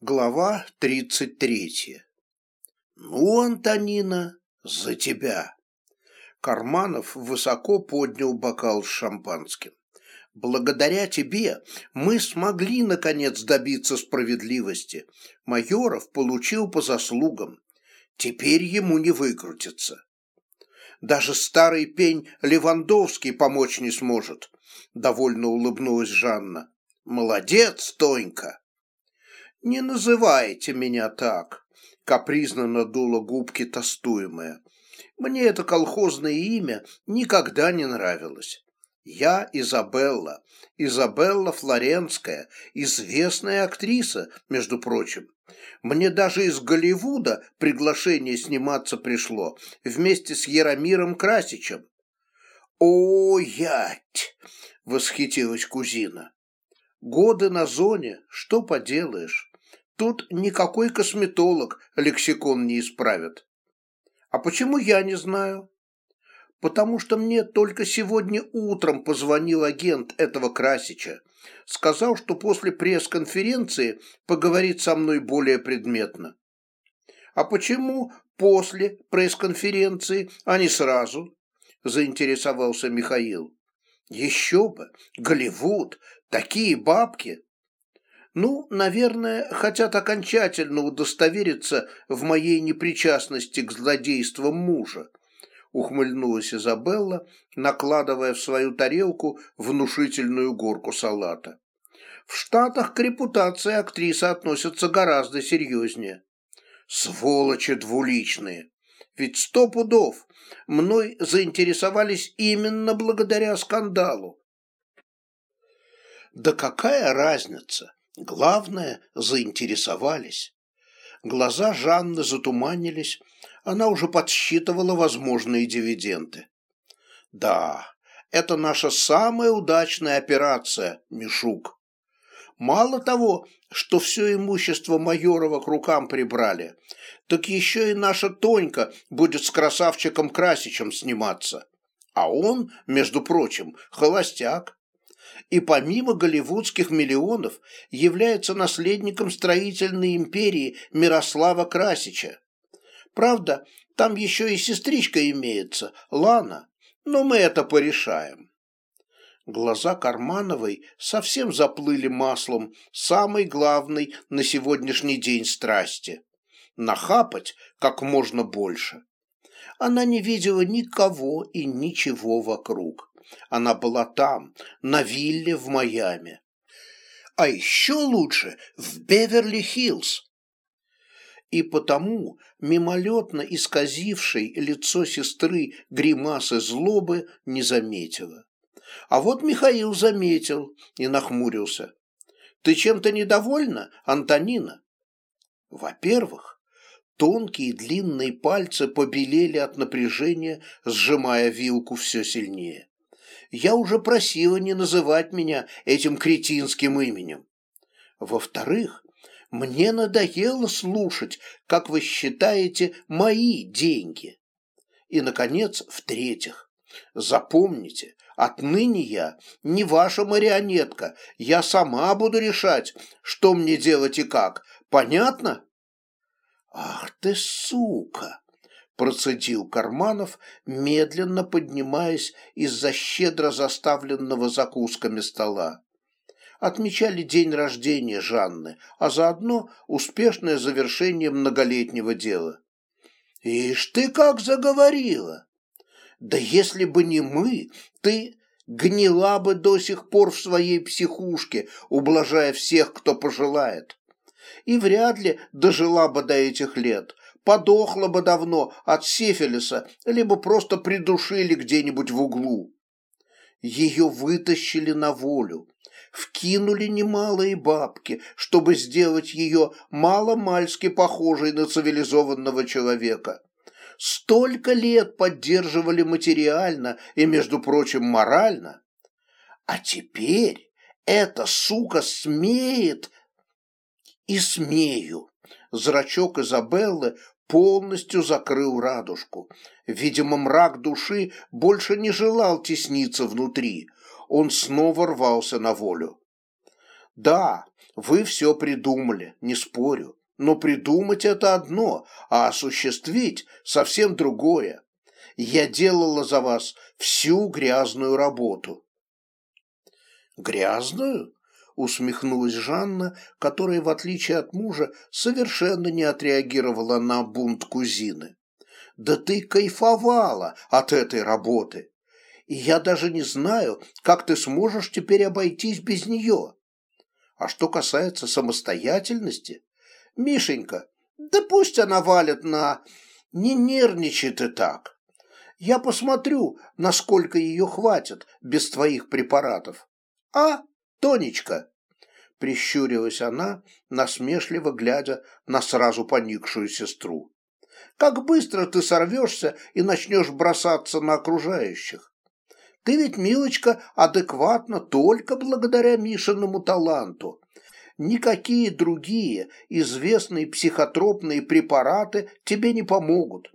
Глава тридцать третья. «Ну, Антонина, за тебя!» Карманов высоко поднял бокал с шампанским. «Благодаря тебе мы смогли, наконец, добиться справедливости. Майоров получил по заслугам. Теперь ему не выкрутиться. Даже старый пень Левандовский помочь не сможет», — довольно улыбнулась Жанна. «Молодец, Тонька!» «Не называйте меня так», — капризно надула губки тостуемая. «Мне это колхозное имя никогда не нравилось. Я Изабелла, Изабелла Флоренская, известная актриса, между прочим. Мне даже из Голливуда приглашение сниматься пришло вместе с Яромиром Красичем. «О, ять!» — восхитилась кузина. «Годы на зоне, что поделаешь?» Тут никакой косметолог лексикон не исправит. А почему я не знаю? Потому что мне только сегодня утром позвонил агент этого Красича. Сказал, что после пресс-конференции поговорит со мной более предметно. А почему после пресс-конференции, а не сразу? Заинтересовался Михаил. Еще бы, Голливуд, такие бабки. Ну, наверное, хотят окончательно удостовериться в моей непричастности к злодействам мужа, ухмыльнулась Изабелла, накладывая в свою тарелку внушительную горку салата. В Штатах к репутации актрисы относятся гораздо серьезнее. Сволочи двуличные. Ведь сто пудов мной заинтересовались именно благодаря скандалу. Да какая разница? Главное, заинтересовались. Глаза Жанны затуманились, она уже подсчитывала возможные дивиденды. Да, это наша самая удачная операция, Мишук. Мало того, что все имущество Майорова к рукам прибрали, так еще и наша Тонька будет с красавчиком Красичем сниматься. А он, между прочим, холостяк и помимо голливудских миллионов является наследником строительной империи Мирослава Красича. Правда, там еще и сестричка имеется, Лана, но мы это порешаем. Глаза Кармановой совсем заплыли маслом самой главной на сегодняшний день страсти – нахапать как можно больше. Она не видела никого и ничего вокруг. Она была там, на вилле в Майами. А еще лучше в Беверли-Хиллз. И потому мимолетно исказившей лицо сестры гримасы злобы не заметила. А вот Михаил заметил и нахмурился. «Ты чем-то недовольна, Антонина?» Во-первых, тонкие длинные пальцы побелели от напряжения, сжимая вилку все сильнее я уже просила не называть меня этим кретинским именем. Во-вторых, мне надоело слушать, как вы считаете мои деньги. И, наконец, в-третьих, запомните, отныне я не ваша марионетка, я сама буду решать, что мне делать и как. Понятно? Ах ты сука! Процедил Карманов, медленно поднимаясь из-за щедро заставленного закусками стола. Отмечали день рождения Жанны, а заодно успешное завершение многолетнего дела. «Ишь ты как заговорила! Да если бы не мы, ты гнила бы до сих пор в своей психушке, ублажая всех, кто пожелает. И вряд ли дожила бы до этих лет, подохла бы давно от сифилиса, либо просто придушили где-нибудь в углу. Ее вытащили на волю, вкинули немалые бабки, чтобы сделать ее мало-мальски похожей на цивилизованного человека. Столько лет поддерживали материально и, между прочим, морально. А теперь эта сука смеет и смею. Зрачок Изабеллы полностью закрыл радужку. Видимо, мрак души больше не желал тесниться внутри. Он снова рвался на волю. Да, Вы все придумали, не спорю. Но придумать это одно, а осуществить совсем другое. Я делала за вас всю грязную работу. Грязную? Усмехнулась Жанна, которая, в отличие от мужа, совершенно не отреагировала на бунт кузины. Да ты кайфовала от этой работы. И я даже не знаю, как ты сможешь теперь обойтись без нее. А что касается самостоятельности, Мишенька, да пусть она валит на... Не нервничай ты так. Я посмотрю, насколько ее хватит без твоих препаратов. А, Тонечка? Прищурилась она, насмешливо глядя на сразу поникшую сестру. Как быстро ты сорвешься и начнешь бросаться на окружающих. Ты ведь, милочка, адекватна только благодаря Мишиному таланту. Никакие другие известные психотропные препараты тебе не помогут.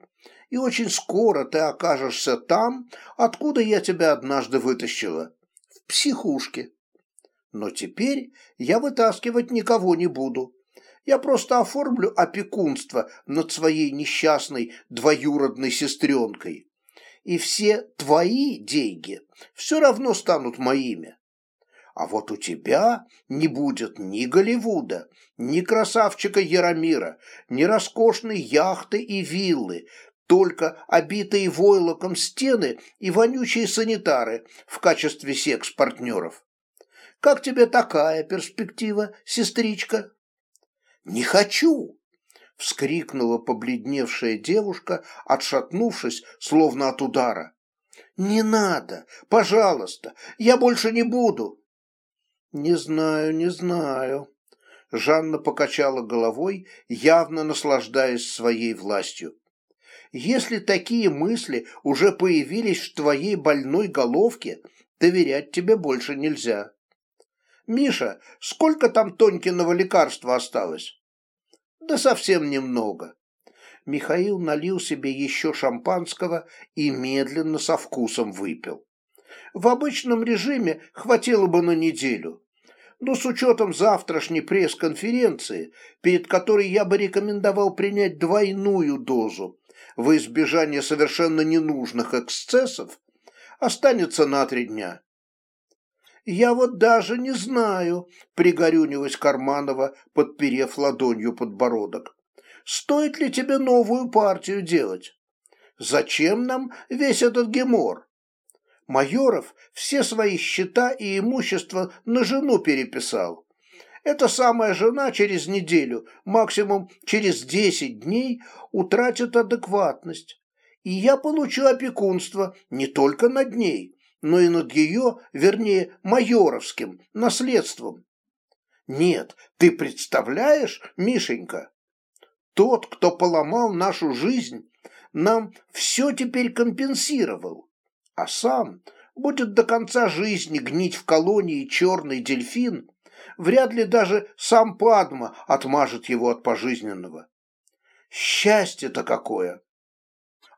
И очень скоро ты окажешься там, откуда я тебя однажды вытащила. В психушке. Но теперь я вытаскивать никого не буду. Я просто оформлю опекунство над своей несчастной двоюродной сестренкой. И все твои деньги все равно станут моими. А вот у тебя не будет ни Голливуда, ни красавчика Яромира, ни роскошной яхты и виллы, только обитые войлоком стены и вонючие санитары в качестве секс-партнеров. Как тебе такая перспектива, сестричка? Не хочу, вскрикнула побледневшая девушка, отшатнувшись, словно от удара. Не надо, пожалуйста, я больше не буду. Не знаю, не знаю. Жанна покачала головой, явно наслаждаясь своей властью. Если такие мысли уже появились в твоей больной головке, доверять тебе больше нельзя. Миша, сколько там Тонькиного лекарства осталось? Да совсем немного. Михаил налил себе еще шампанского и медленно со вкусом выпил. В обычном режиме хватило бы на неделю, но с учетом завтрашней пресс-конференции, перед которой я бы рекомендовал принять двойную дозу во избежание совершенно ненужных эксцессов, останется на три дня. «Я вот даже не знаю», — пригорюнилась Карманова, подперев ладонью подбородок. «Стоит ли тебе новую партию делать? Зачем нам весь этот гемор?» Майоров все свои счета и имущество на жену переписал. Эта самая жена через неделю, максимум через десять дней, утратит адекватность. И я получу опекунство не только над ней, но и над ее, вернее, майоровским наследством. Нет, ты представляешь, Мишенька? Тот, кто поломал нашу жизнь, нам все теперь компенсировал а сам будет до конца жизни гнить в колонии черный дельфин, вряд ли даже сам Падма отмажет его от пожизненного. Счастье-то какое!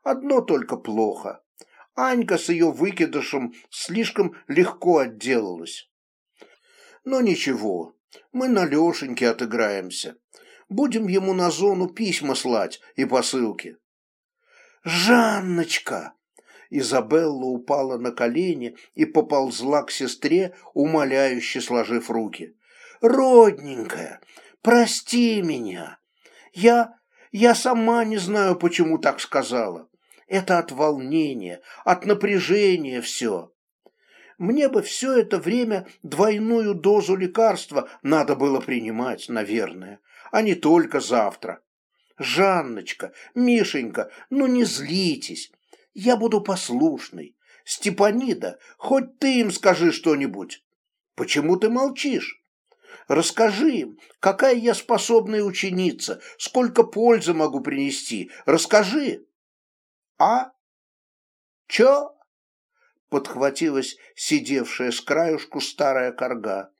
Одно только плохо. Анька с ее выкидышем слишком легко отделалась. Но ничего, мы на Лешеньке отыграемся. Будем ему на зону письма слать и посылки. «Жанночка!» Изабелла упала на колени и поползла к сестре, умоляюще сложив руки. «Родненькая, прости меня. Я... я сама не знаю, почему так сказала. Это от волнения, от напряжения все. Мне бы все это время двойную дозу лекарства надо было принимать, наверное, а не только завтра. Жанночка, Мишенька, ну не злитесь, я буду послушный. Степанида, хоть ты им скажи что-нибудь. Почему ты молчишь? Расскажи им, какая я способная ученица, сколько пользы могу принести. Расскажи. А? Чё? Подхватилась сидевшая с краюшку старая корга,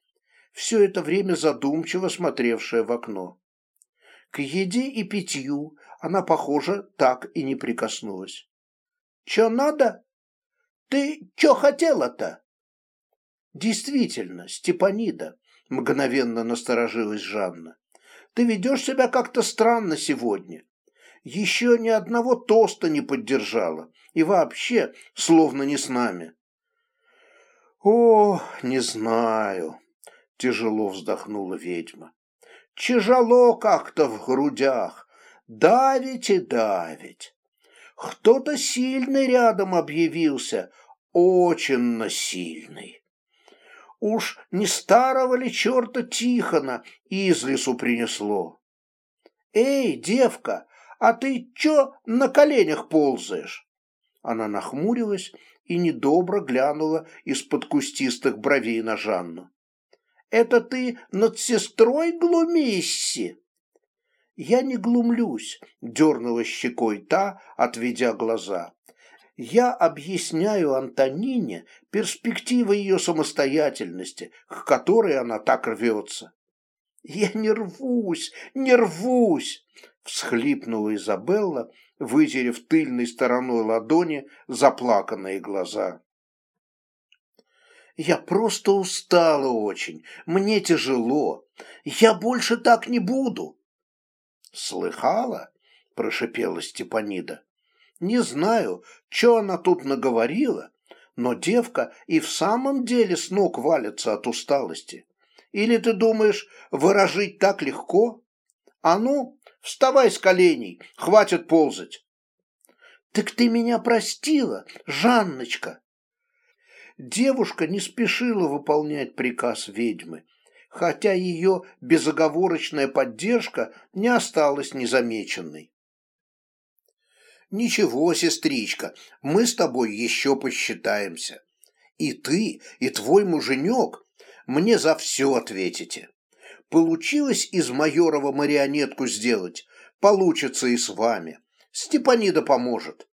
все это время задумчиво смотревшая в окно. К еде и питью она, похоже, так и не прикоснулась. Че надо? Ты че хотела-то? Действительно, Степанида, мгновенно насторожилась Жанна. «Ты ведешь себя как-то странно сегодня. Еще ни одного тоста не поддержала. И вообще, словно не с нами». «О, не знаю», — тяжело вздохнула ведьма. «Тяжело как-то в грудях. Давить и давить. Кто-то сильный рядом объявился, очень сильный. Уж не старого ли черта Тихона из лесу принесло? Эй, девка, а ты чё на коленях ползаешь? Она нахмурилась и недобро глянула из-под кустистых бровей на Жанну. «Это ты над сестрой глумишься?» «Я не глумлюсь», — дернула щекой та, отведя глаза. «Я объясняю Антонине перспективы ее самостоятельности, к которой она так рвется». «Я не рвусь, не рвусь!» — всхлипнула Изабелла, вытерев тыльной стороной ладони заплаканные глаза. «Я просто устала очень, мне тяжело, я больше так не буду!» «Слыхала?» – прошипела Степанида. «Не знаю, что она тут наговорила, но девка и в самом деле с ног валится от усталости. Или ты думаешь, выражить так легко? А ну, вставай с коленей, хватит ползать!» «Так ты меня простила, Жанночка!» Девушка не спешила выполнять приказ ведьмы хотя ее безоговорочная поддержка не осталась незамеченной. «Ничего, сестричка, мы с тобой еще посчитаемся. И ты, и твой муженек мне за все ответите. Получилось из Майорова марионетку сделать, получится и с вами. Степанида поможет.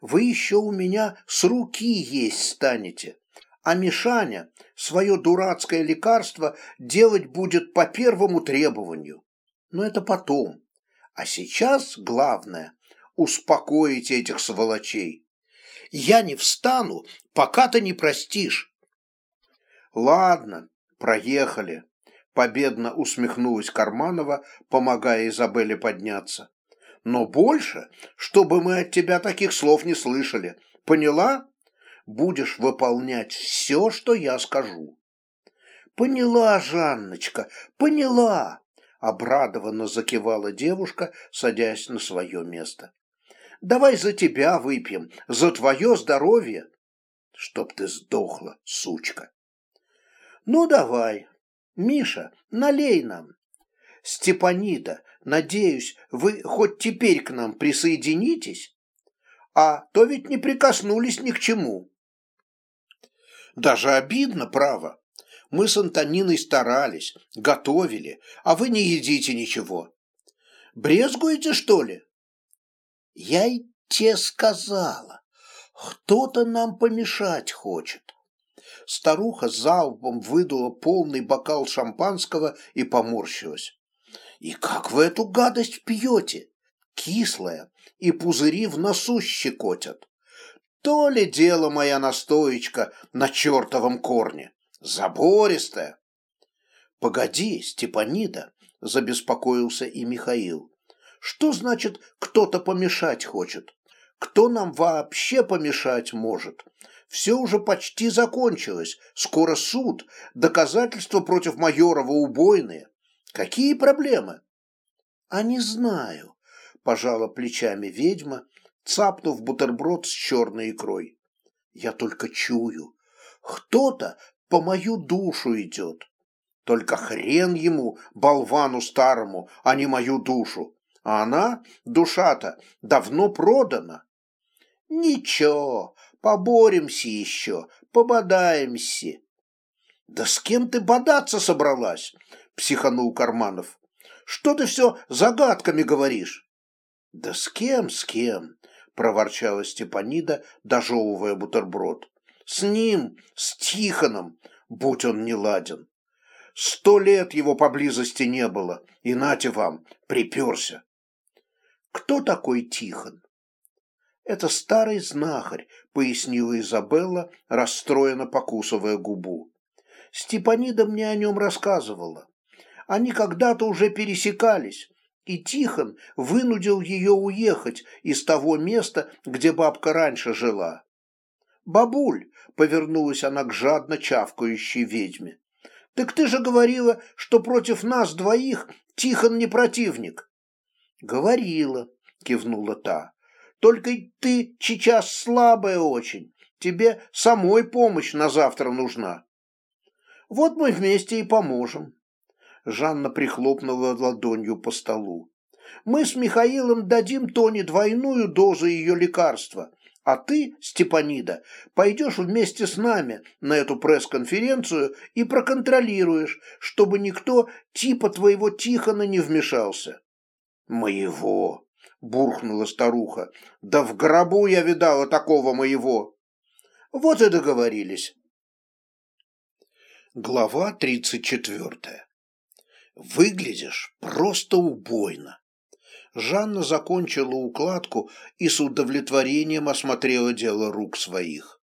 Вы еще у меня с руки есть станете а Мишаня свое дурацкое лекарство делать будет по первому требованию. Но это потом. А сейчас главное – успокоить этих сволочей. Я не встану, пока ты не простишь. Ладно, проехали. Победно усмехнулась Карманова, помогая Изабелле подняться. Но больше, чтобы мы от тебя таких слов не слышали. Поняла? будешь выполнять все, что я скажу. Поняла, Жанночка, поняла, обрадованно закивала девушка, садясь на свое место. Давай за тебя выпьем, за твое здоровье. Чтоб ты сдохла, сучка. Ну, давай. Миша, налей нам. Степанида, надеюсь, вы хоть теперь к нам присоединитесь? А то ведь не прикоснулись ни к чему. Даже обидно, право. Мы с Антониной старались, готовили, а вы не едите ничего. Брезгуете, что ли? Я и те сказала. Кто-то нам помешать хочет. Старуха залпом выдула полный бокал шампанского и поморщилась. И как вы эту гадость пьете? Кислая, и пузыри в носу щекотят. То ли дело моя настоечка на чертовом корне. Забористая. Погоди, Степанида, забеспокоился и Михаил. Что значит кто-то помешать хочет? Кто нам вообще помешать может? Все уже почти закончилось. Скоро суд. Доказательства против Майорова убойные. Какие проблемы? А не знаю, пожала плечами ведьма цапнув бутерброд с черной икрой. Я только чую, кто-то по мою душу идет. Только хрен ему, болвану старому, а не мою душу. А она, душа-то, давно продана. Ничего, поборемся еще, пободаемся. Да с кем ты бодаться собралась? Психанул Карманов. Что ты все загадками говоришь? Да с кем, с кем? – проворчала Степанида, дожевывая бутерброд. «С ним, с Тихоном, будь он не ладен. Сто лет его поблизости не было, и нате вам, приперся». «Кто такой Тихон?» «Это старый знахарь», — пояснила Изабелла, расстроенно покусывая губу. Степанида мне о нем рассказывала. Они когда-то уже пересекались, и Тихон вынудил ее уехать из того места, где бабка раньше жила. «Бабуль!» — повернулась она к жадно чавкающей ведьме. «Так ты же говорила, что против нас двоих Тихон не противник». «Говорила», — кивнула та. «Только ты сейчас слабая очень. Тебе самой помощь на завтра нужна». «Вот мы вместе и поможем». Жанна прихлопнула ладонью по столу. «Мы с Михаилом дадим Тоне двойную дозу ее лекарства, а ты, Степанида, пойдешь вместе с нами на эту пресс-конференцию и проконтролируешь, чтобы никто типа твоего Тихона не вмешался». «Моего!» — буркнула старуха. «Да в гробу я видала такого моего!» «Вот и договорились». Глава тридцать четвертая. Выглядишь просто убойно. Жанна закончила укладку и с удовлетворением осмотрела дело рук своих.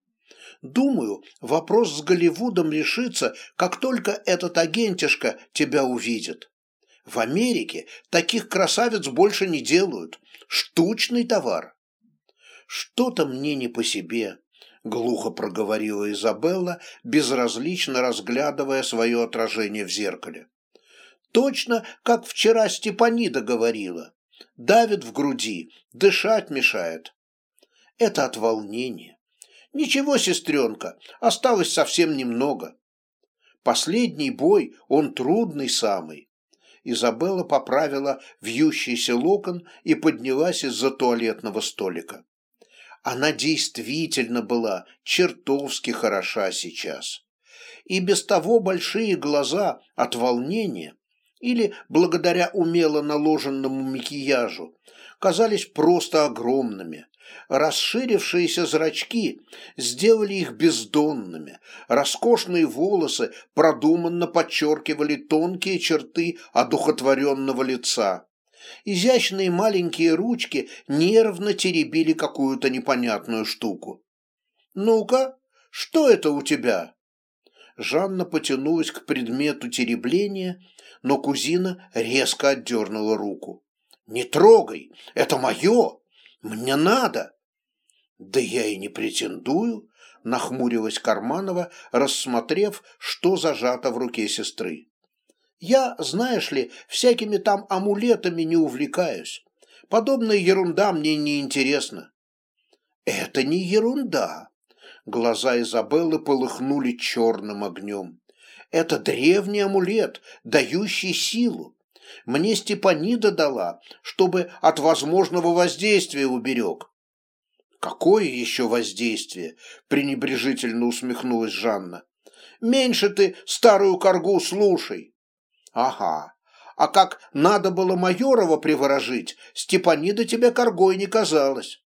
Думаю, вопрос с Голливудом решится, как только этот агентишка тебя увидит. В Америке таких красавиц больше не делают. Штучный товар. Что-то мне не по себе, глухо проговорила Изабелла, безразлично разглядывая свое отражение в зеркале. Точно, как вчера Степанида говорила. Давит в груди, дышать мешает. Это от волнения. Ничего, сестренка, осталось совсем немного. Последний бой, он трудный самый. Изабелла поправила вьющийся локон и поднялась из-за туалетного столика. Она действительно была чертовски хороша сейчас. И без того большие глаза от волнения или благодаря умело наложенному макияжу, казались просто огромными. Расширившиеся зрачки сделали их бездонными, роскошные волосы продуманно подчеркивали тонкие черты одухотворенного лица. Изящные маленькие ручки нервно теребили какую-то непонятную штуку. «Ну-ка, что это у тебя?» Жанна потянулась к предмету теребления но кузина резко отдернула руку. «Не трогай! Это мое! Мне надо!» «Да я и не претендую», — нахмурилась Карманова, рассмотрев, что зажато в руке сестры. «Я, знаешь ли, всякими там амулетами не увлекаюсь. Подобная ерунда мне не интересна». «Это не ерунда», Глаза Изабеллы полыхнули черным огнем. Это древний амулет, дающий силу. Мне Степанида дала, чтобы от возможного воздействия уберег. Какое еще воздействие? пренебрежительно усмехнулась Жанна. Меньше ты старую коргу слушай. Ага. А как надо было Майорова приворожить, Степанида тебе коргой не казалась.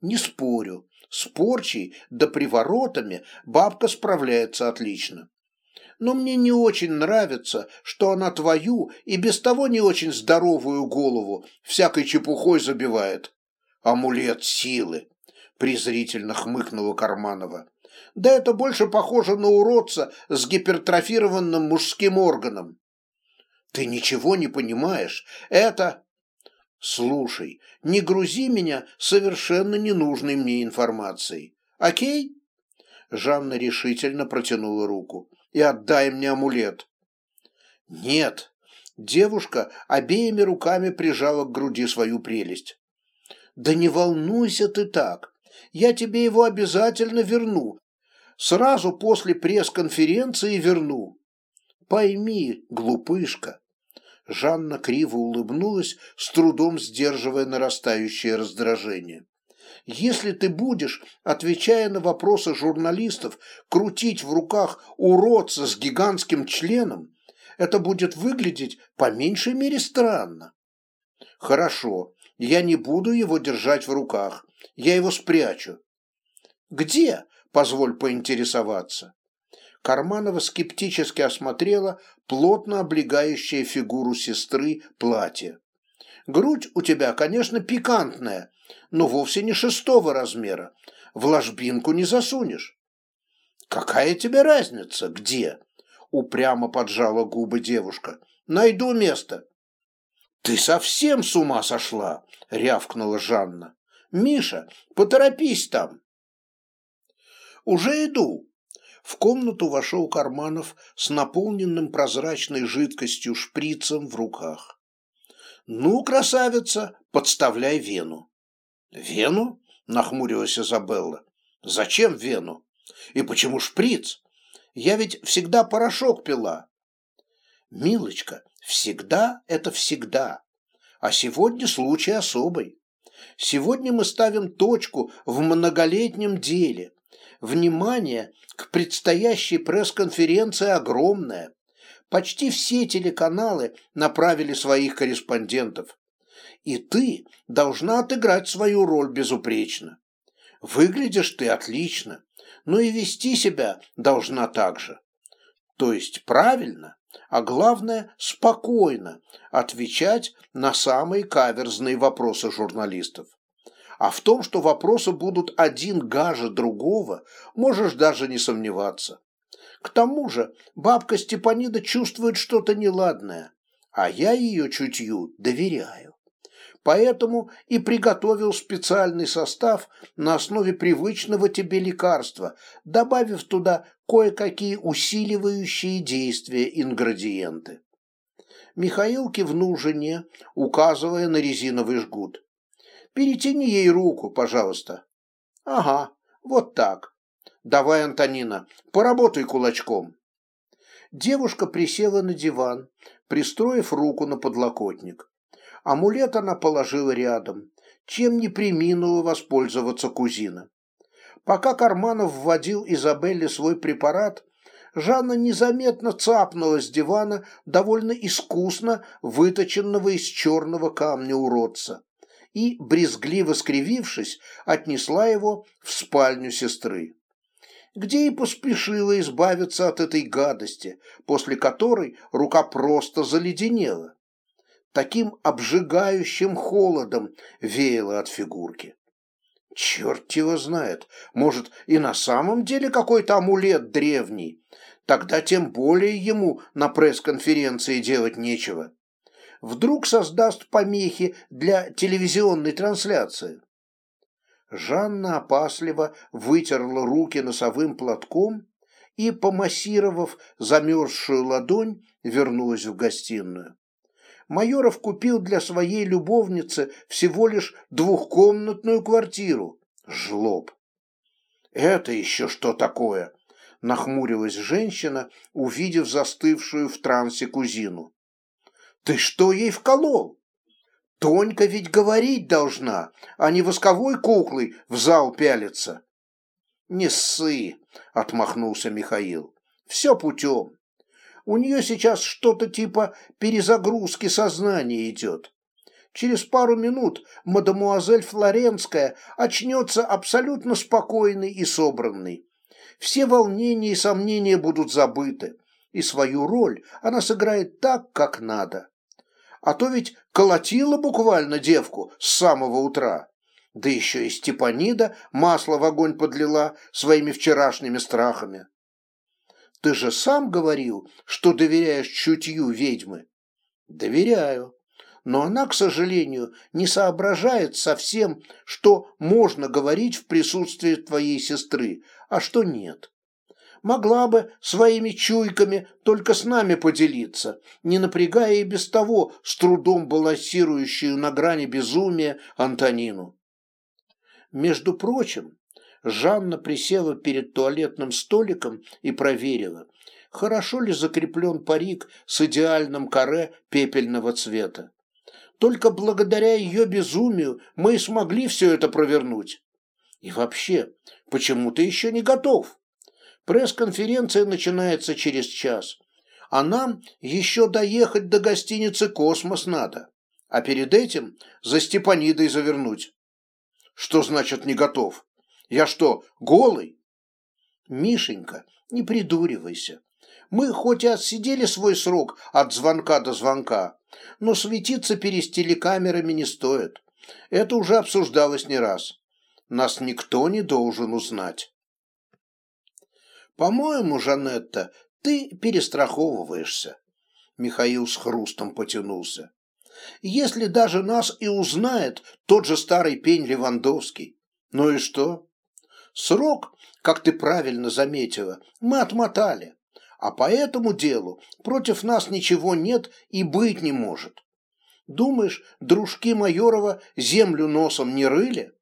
Не спорю, с порчей да приворотами бабка справляется отлично но мне не очень нравится, что она твою и без того не очень здоровую голову всякой чепухой забивает. Амулет силы, презрительно хмыкнула Карманова. Да это больше похоже на уродца с гипертрофированным мужским органом. Ты ничего не понимаешь. Это... Слушай, не грузи меня совершенно ненужной мне информацией. Окей? Жанна решительно протянула руку и отдай мне амулет». «Нет». Девушка обеими руками прижала к груди свою прелесть. «Да не волнуйся ты так. Я тебе его обязательно верну. Сразу после пресс-конференции верну. Пойми, глупышка». Жанна криво улыбнулась, с трудом сдерживая нарастающее раздражение. Если ты будешь, отвечая на вопросы журналистов, крутить в руках уродца с гигантским членом, это будет выглядеть по меньшей мере странно. Хорошо, я не буду его держать в руках, я его спрячу. Где? Позволь поинтересоваться. Карманова скептически осмотрела плотно облегающее фигуру сестры платье. Грудь у тебя, конечно, пикантная, но вовсе не шестого размера. В ложбинку не засунешь. Какая тебе разница, где? упрямо поджала губы девушка. Найду место. Ты совсем с ума сошла, рявкнула Жанна. Миша, поторопись там. Уже иду. В комнату вошел Карманов с наполненным прозрачной жидкостью шприцем в руках. «Ну, красавица, подставляй вену». «Вену?» – нахмурилась Изабелла. «Зачем вену? И почему шприц? Я ведь всегда порошок пила». «Милочка, всегда – это всегда. А сегодня случай особый. Сегодня мы ставим точку в многолетнем деле. Внимание к предстоящей пресс-конференции огромное. Почти все телеканалы направили своих корреспондентов. И ты должна отыграть свою роль безупречно. Выглядишь ты отлично, но и вести себя должна так же. То есть правильно, а главное спокойно отвечать на самые каверзные вопросы журналистов. А в том, что вопросы будут один гаже другого, можешь даже не сомневаться. К тому же бабка Степанида чувствует что-то неладное, а я ее чутью доверяю. Поэтому и приготовил специальный состав на основе привычного тебе лекарства, добавив туда кое-какие усиливающие действия ингредиенты. Михаил кивнул жене, указывая на резиновый жгут. Перетяни ей руку, пожалуйста. Ага, вот так. Давай, Антонина, поработай кулачком. Девушка присела на диван, пристроив руку на подлокотник. Амулет она положила рядом, чем не приминула воспользоваться кузина. Пока Карманов вводил Изабелле свой препарат, Жанна незаметно цапнула с дивана довольно искусно выточенного из черного камня уродца и, брезгливо скривившись, отнесла его в спальню сестры где и поспешила избавиться от этой гадости, после которой рука просто заледенела. Таким обжигающим холодом веяло от фигурки. Черт его знает, может, и на самом деле какой-то амулет древний. Тогда тем более ему на пресс-конференции делать нечего вдруг создаст помехи для телевизионной трансляции. Жанна опасливо вытерла руки носовым платком и, помассировав замерзшую ладонь, вернулась в гостиную. Майоров купил для своей любовницы всего лишь двухкомнатную квартиру. Жлоб. «Это еще что такое?» – нахмурилась женщина, увидев застывшую в трансе кузину. Ты что ей вколол? Тонька ведь говорить должна, а не восковой куклой в зал пялиться. Не ссы, отмахнулся Михаил. Все путем. У нее сейчас что-то типа перезагрузки сознания идет. Через пару минут мадемуазель Флоренская очнется абсолютно спокойной и собранной. Все волнения и сомнения будут забыты, и свою роль она сыграет так, как надо а то ведь колотила буквально девку с самого утра. Да еще и Степанида масло в огонь подлила своими вчерашними страхами. Ты же сам говорил, что доверяешь чутью ведьмы. Доверяю. Но она, к сожалению, не соображает совсем, что можно говорить в присутствии твоей сестры, а что нет могла бы своими чуйками только с нами поделиться, не напрягая и без того с трудом балансирующую на грани безумия Антонину. Между прочим, Жанна присела перед туалетным столиком и проверила, хорошо ли закреплен парик с идеальным каре пепельного цвета. Только благодаря ее безумию мы и смогли все это провернуть. И вообще, почему ты еще не готов? Пресс-конференция начинается через час, а нам еще доехать до гостиницы «Космос» надо, а перед этим за Степанидой завернуть. Что значит не готов? Я что, голый? Мишенька, не придуривайся. Мы хоть и отсидели свой срок от звонка до звонка, но светиться перед телекамерами не стоит. Это уже обсуждалось не раз. Нас никто не должен узнать. По-моему, Жанетта, Ты перестраховываешься. Михаил с хрустом потянулся. Если даже нас и узнает тот же старый пень Левандовский, ну и что? Срок, как ты правильно заметила, мы отмотали, а по этому делу против нас ничего нет и быть не может. Думаешь, дружки Майорова землю носом не рыли?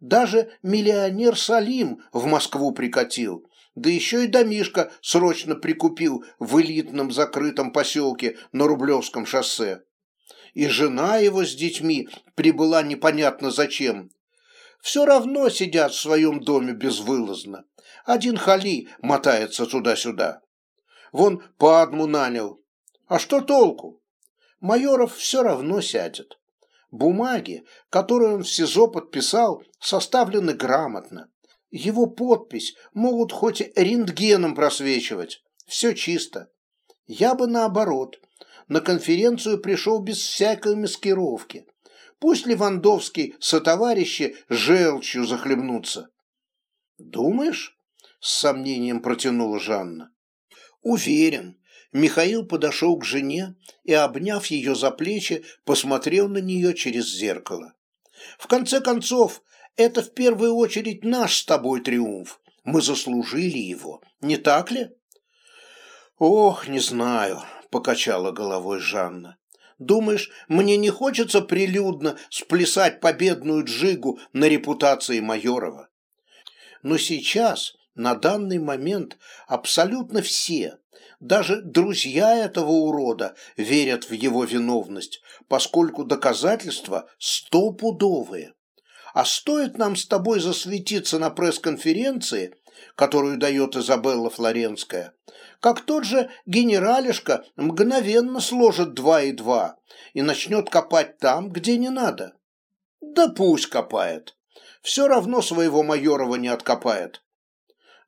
Даже миллионер Салим в Москву прикатил, да еще и домишко срочно прикупил в элитном закрытом поселке на Рублевском шоссе. И жена его с детьми прибыла непонятно зачем. Все равно сидят в своем доме безвылазно. Один хали мотается туда-сюда. Вон Падму нанял. А что толку? Майоров все равно сядет. Бумаги, которые он в СИЗО подписал, составлены грамотно. Его подпись могут хоть рентгеном просвечивать. Все чисто. Я бы наоборот. На конференцию пришел без всякой маскировки. Пусть Левандовский со товарищи желчью захлебнутся. «Думаешь?» – с сомнением протянула Жанна. «Уверен, Михаил подошел к жене и, обняв ее за плечи, посмотрел на нее через зеркало. «В конце концов, это в первую очередь наш с тобой триумф. Мы заслужили его, не так ли?» «Ох, не знаю», — покачала головой Жанна. «Думаешь, мне не хочется прилюдно сплясать победную джигу на репутации Майорова? Но сейчас, на данный момент, абсолютно все, даже друзья этого урода верят в его виновность, поскольку доказательства стопудовые. А стоит нам с тобой засветиться на пресс-конференции, которую дает Изабелла Флоренская, как тот же генералишка мгновенно сложит два и два и начнет копать там, где не надо. Да пусть копает. Все равно своего Майорова не откопает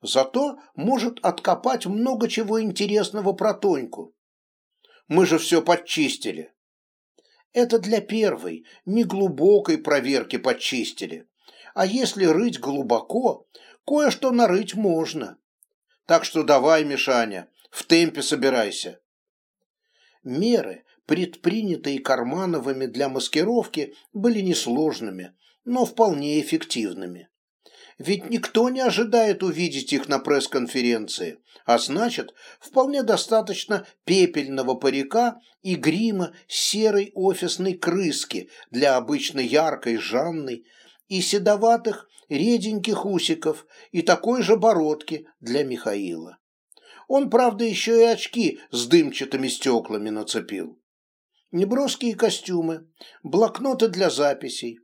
зато может откопать много чего интересного про Тоньку. Мы же все подчистили. Это для первой, неглубокой проверки подчистили. А если рыть глубоко, кое-что нарыть можно. Так что давай, Мишаня, в темпе собирайся. Меры, предпринятые Кармановыми для маскировки, были несложными, но вполне эффективными. Ведь никто не ожидает увидеть их на пресс-конференции, а значит, вполне достаточно пепельного парика и грима серой офисной крыски для обычно яркой Жанны и седоватых реденьких усиков и такой же бородки для Михаила. Он, правда, еще и очки с дымчатыми стеклами нацепил. Неброские костюмы, блокноты для записей.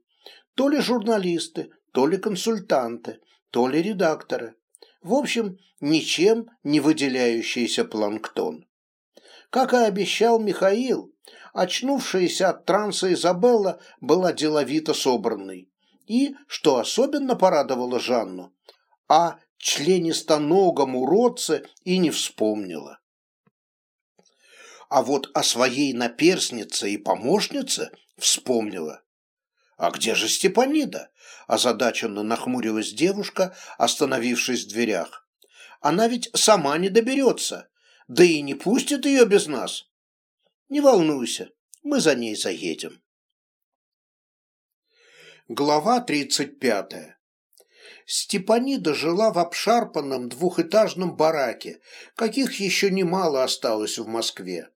То ли журналисты, то ли консультанты, то ли редакторы. В общем, ничем не выделяющийся планктон. Как и обещал Михаил, очнувшаяся от транса Изабелла была деловито собранной. И, что особенно порадовало Жанну, о членистоногом уродце и не вспомнила. А вот о своей наперснице и помощнице вспомнила. «А где же Степанида?» – озадаченно нахмурилась девушка, остановившись в дверях. «Она ведь сама не доберется, да и не пустит ее без нас. Не волнуйся, мы за ней заедем». Глава тридцать пятая. Степанида жила в обшарпанном двухэтажном бараке, каких еще немало осталось в Москве.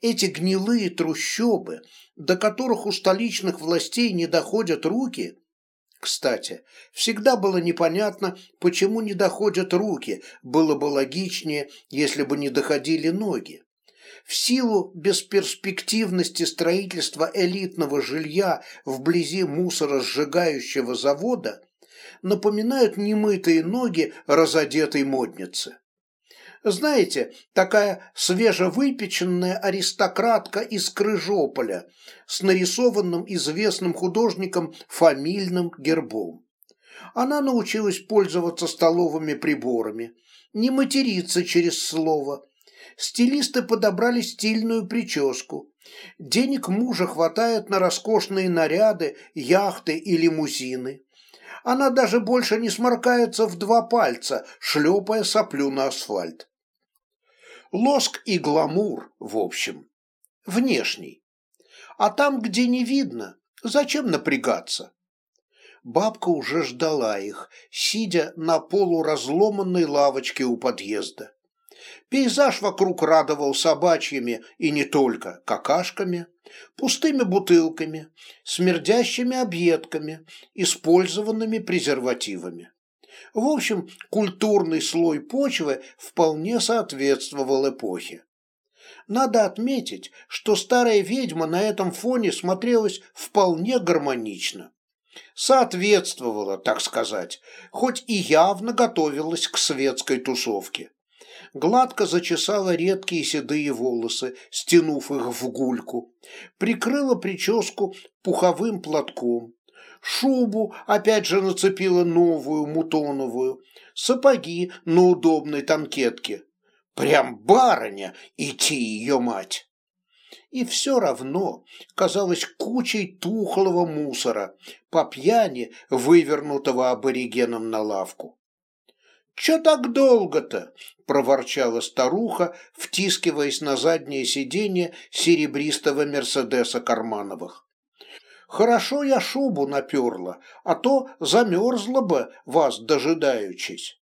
Эти гнилые трущобы, до которых у столичных властей не доходят руки, кстати, всегда было непонятно, почему не доходят руки, было бы логичнее, если бы не доходили ноги. В силу бесперспективности строительства элитного жилья вблизи мусоросжигающего завода напоминают немытые ноги разодетой модницы. Знаете, такая свежевыпеченная аристократка из Крыжополя с нарисованным известным художником фамильным гербом. Она научилась пользоваться столовыми приборами, не материться через слово. Стилисты подобрали стильную прическу. Денег мужа хватает на роскошные наряды, яхты и лимузины она даже больше не сморкается в два пальца, шлепая соплю на асфальт. Лоск и гламур, в общем. Внешний. А там, где не видно, зачем напрягаться? Бабка уже ждала их, сидя на полуразломанной лавочке у подъезда. Пейзаж вокруг радовал собачьими и не только какашками, пустыми бутылками, смердящими объедками, использованными презервативами. В общем, культурный слой почвы вполне соответствовал эпохе. Надо отметить, что старая ведьма на этом фоне смотрелась вполне гармонично. Соответствовала, так сказать, хоть и явно готовилась к светской тусовке гладко зачесала редкие седые волосы, стянув их в гульку, прикрыла прическу пуховым платком, шубу опять же нацепила новую, мутоновую, сапоги на удобной танкетке. Прям барыня, идти ее мать! И все равно казалось кучей тухлого мусора, по пьяни вывернутого аборигеном на лавку. «Че так долго-то?» – проворчала старуха, втискиваясь на заднее сиденье серебристого Мерседеса Кармановых. «Хорошо я шубу наперла, а то замерзла бы вас дожидаючись».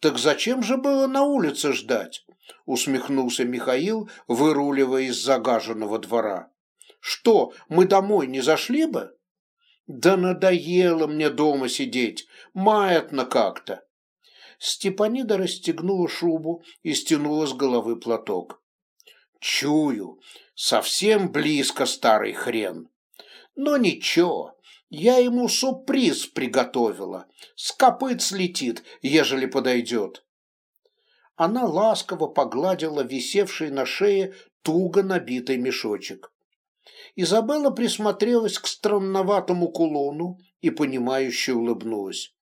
«Так зачем же было на улице ждать?» – усмехнулся Михаил, выруливая из загаженного двора. «Что, мы домой не зашли бы?» «Да надоело мне дома сидеть, маятно как-то. Степанида расстегнула шубу и стянула с головы платок. «Чую, совсем близко старый хрен. Но ничего, я ему сюрприз приготовила. С копыт слетит, ежели подойдет». Она ласково погладила висевший на шее туго набитый мешочек. Изабелла присмотрелась к странноватому кулону и, понимающе улыбнулась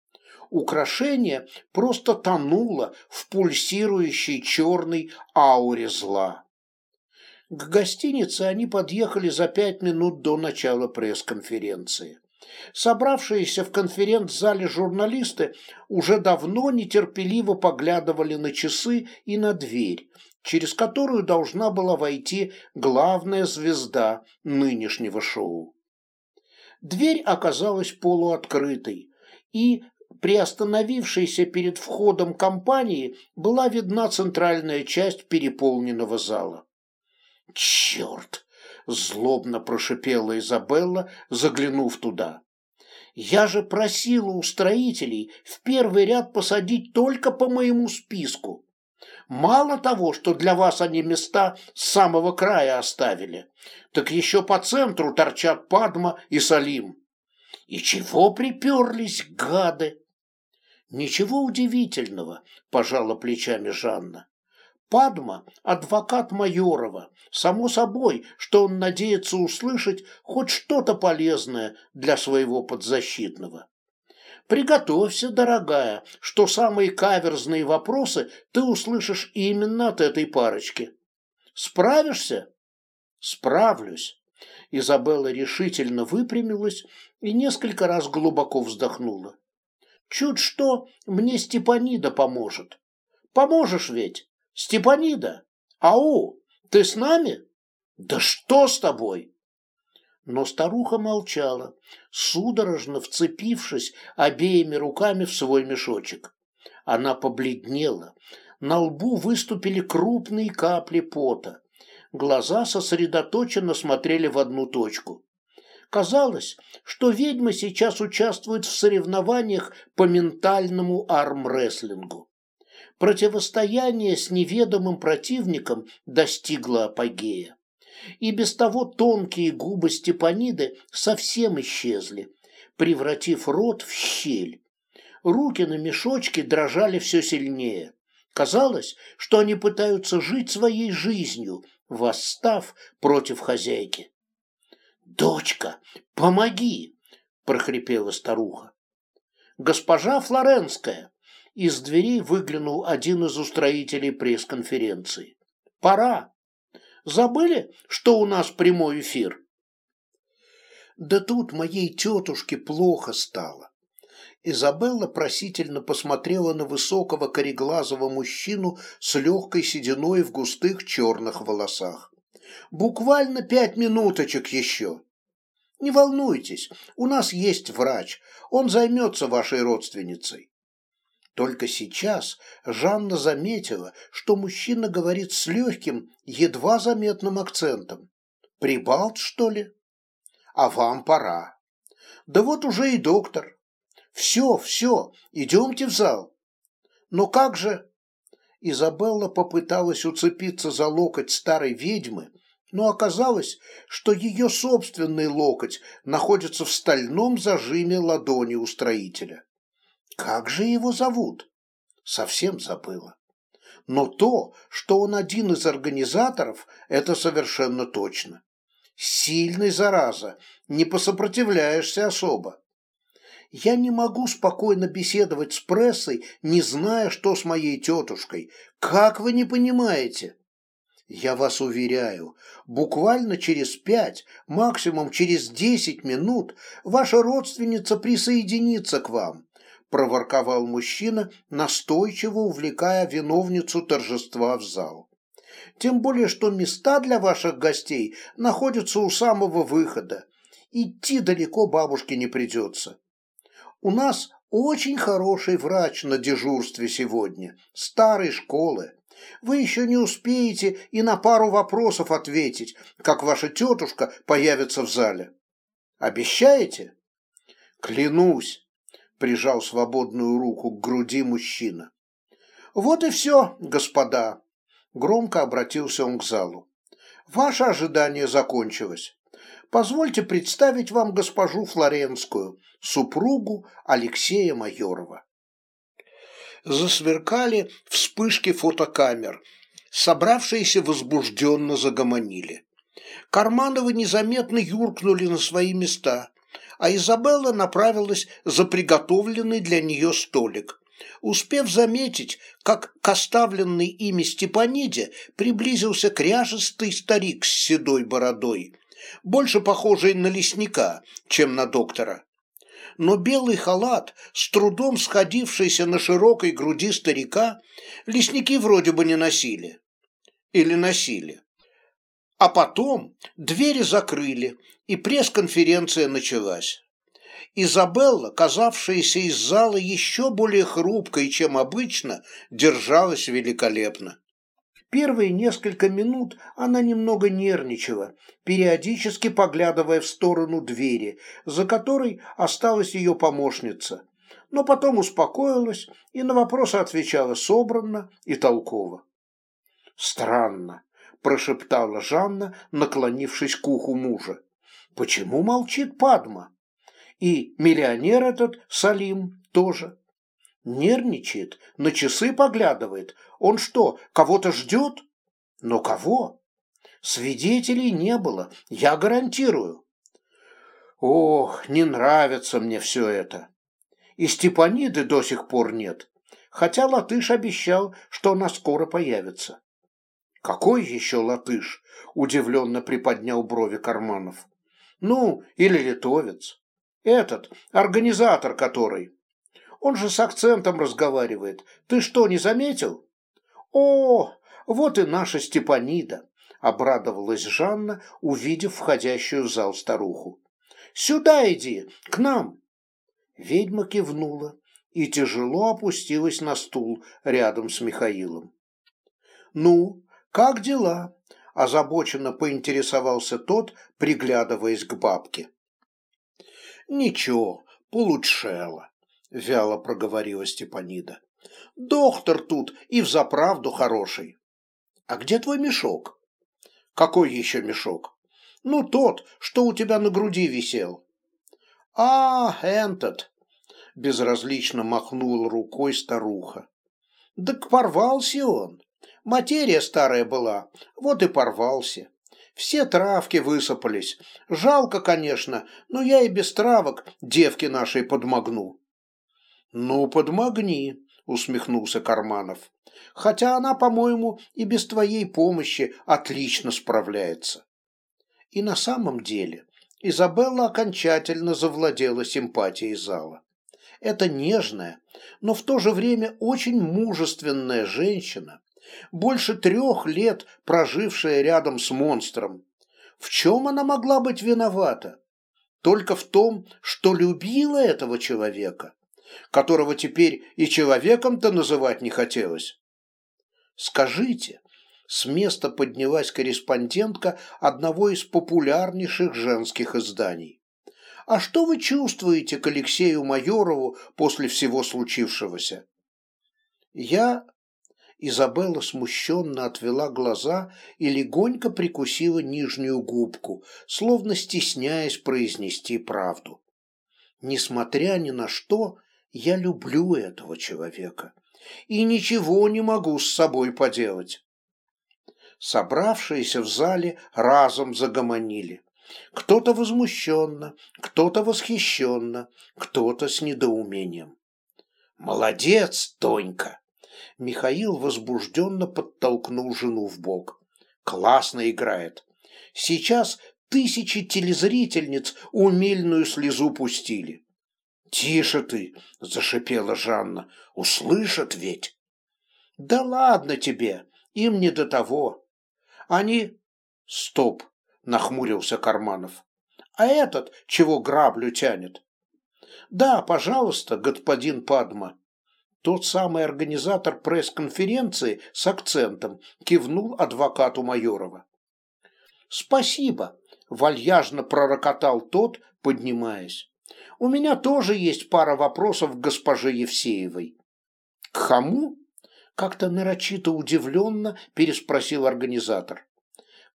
украшение просто тонуло в пульсирующей черной ауре зла. К гостинице они подъехали за пять минут до начала пресс-конференции. Собравшиеся в конференц-зале журналисты уже давно нетерпеливо поглядывали на часы и на дверь, через которую должна была войти главная звезда нынешнего шоу. Дверь оказалась полуоткрытой, и при остановившейся перед входом компании была видна центральная часть переполненного зала. «Черт!» – злобно прошипела Изабелла, заглянув туда. «Я же просила у строителей в первый ряд посадить только по моему списку. Мало того, что для вас они места с самого края оставили, так еще по центру торчат Падма и Салим. И чего приперлись, гады?» Ничего удивительного, пожала плечами Жанна. Падма – адвокат Майорова. Само собой, что он надеется услышать хоть что-то полезное для своего подзащитного. Приготовься, дорогая, что самые каверзные вопросы ты услышишь именно от этой парочки. Справишься? Справлюсь. Изабелла решительно выпрямилась и несколько раз глубоко вздохнула. Чуть что, мне Степанида поможет. Поможешь ведь? Степанида? Ау, ты с нами? Да что с тобой? Но старуха молчала, судорожно вцепившись обеими руками в свой мешочек. Она побледнела, на лбу выступили крупные капли пота. Глаза сосредоточенно смотрели в одну точку. Казалось, что ведьма сейчас участвует в соревнованиях по ментальному армрестлингу. Противостояние с неведомым противником достигло апогея. И без того тонкие губы Степаниды совсем исчезли, превратив рот в щель. Руки на мешочке дрожали все сильнее. Казалось, что они пытаются жить своей жизнью, восстав против хозяйки. «Дочка, помоги!» – прохрипела старуха. «Госпожа Флоренская!» Из дверей выглянул один из устроителей пресс-конференции. «Пора! Забыли, что у нас прямой эфир?» Да тут моей тетушке плохо стало. Изабелла просительно посмотрела на высокого кореглазого мужчину с легкой сединой в густых черных волосах. «Буквально пять минуточек еще. Не волнуйтесь, у нас есть врач, он займется вашей родственницей». Только сейчас Жанна заметила, что мужчина говорит с легким, едва заметным акцентом. «Прибалт, что ли?» «А вам пора». «Да вот уже и доктор». «Все, все, идемте в зал». «Но как же...» Изабелла попыталась уцепиться за локоть старой ведьмы, но оказалось, что ее собственный локоть находится в стальном зажиме ладони у строителя. Как же его зовут? Совсем забыла. Но то, что он один из организаторов, это совершенно точно. Сильный, зараза, не посопротивляешься особо. Я не могу спокойно беседовать с прессой, не зная, что с моей тетушкой. Как вы не понимаете? Я вас уверяю, буквально через пять, максимум через десять минут ваша родственница присоединится к вам, проворковал мужчина, настойчиво увлекая виновницу торжества в зал. Тем более, что места для ваших гостей находятся у самого выхода. Идти далеко бабушке не придется. У нас очень хороший врач на дежурстве сегодня, старой школы. Вы еще не успеете и на пару вопросов ответить, как ваша тетушка появится в зале. Обещаете? Клянусь, прижал свободную руку к груди мужчина. Вот и все, господа, громко обратился он к залу. Ваше ожидание закончилось. Позвольте представить вам госпожу Флоренскую, супругу Алексея Майорова. Засверкали вспышки фотокамер. Собравшиеся возбужденно загомонили. Кармановы незаметно юркнули на свои места, а Изабелла направилась за приготовленный для нее столик, успев заметить, как к оставленной ими Степаниде приблизился кряжестый старик с седой бородой, больше похожий на лесника, чем на доктора но белый халат, с трудом сходившийся на широкой груди старика, лесники вроде бы не носили. Или носили. А потом двери закрыли, и пресс-конференция началась. Изабелла, казавшаяся из зала еще более хрупкой, чем обычно, держалась великолепно. Первые несколько минут она немного нервничала, периодически поглядывая в сторону двери, за которой осталась ее помощница, но потом успокоилась и на вопросы отвечала собранно и толково. «Странно», – прошептала Жанна, наклонившись к уху мужа. «Почему молчит Падма? И миллионер этот, Салим, тоже». Нервничает, на часы поглядывает. Он что, кого-то ждет? Но кого? Свидетелей не было, я гарантирую. Ох, не нравится мне все это. И Степаниды до сих пор нет, хотя латыш обещал, что она скоро появится. Какой еще латыш? Удивленно приподнял брови Карманов. Ну, или литовец. Этот, организатор который. Он же с акцентом разговаривает. Ты что, не заметил? О, вот и наша Степанида, обрадовалась Жанна, увидев входящую в зал старуху. Сюда иди, к нам. Ведьма кивнула и тяжело опустилась на стул рядом с Михаилом. Ну, как дела? озабоченно поинтересовался тот, приглядываясь к бабке. Ничего, получшело вяло проговорила Степанида. Доктор тут и взаправду хороший. А где твой мешок? Какой еще мешок? Ну, тот, что у тебя на груди висел. А, этот, безразлично махнул рукой старуха. Так порвался он. Материя старая была, вот и порвался. Все травки высыпались. Жалко, конечно, но я и без травок девке нашей подмогну. «Ну, подмогни», — усмехнулся Карманов. «Хотя она, по-моему, и без твоей помощи отлично справляется». И на самом деле Изабелла окончательно завладела симпатией зала. эта нежная, но в то же время очень мужественная женщина, больше трех лет прожившая рядом с монстром, в чем она могла быть виновата? Только в том, что любила этого человека, которого теперь и человеком-то называть не хотелось. Скажите, с места поднялась корреспондентка одного из популярнейших женских изданий. А что вы чувствуете к Алексею Майорову после всего случившегося? Я Изабелла смущенно отвела глаза и легонько прикусила нижнюю губку, словно стесняясь произнести правду. Несмотря ни на что, я люблю этого человека и ничего не могу с собой поделать. Собравшиеся в зале разом загомонили. Кто-то возмущенно, кто-то восхищенно, кто-то с недоумением. «Молодец, Тонька!» Михаил возбужденно подтолкнул жену в бок. «Классно играет. Сейчас тысячи телезрительниц умельную слезу пустили». «Тише ты!» – зашипела Жанна. «Услышат ведь!» «Да ладно тебе! Им не до того. Они...» «Стоп!» – нахмурился Карманов. «А этот чего граблю тянет?» «Да, пожалуйста, господин Падма», тот самый организатор пресс-конференции с акцентом кивнул адвокату Майорова. «Спасибо», – вальяжно пророкотал тот, поднимаясь. «У меня тоже есть пара вопросов к госпоже Евсеевой». «К кому?» – как-то нарочито удивленно переспросил организатор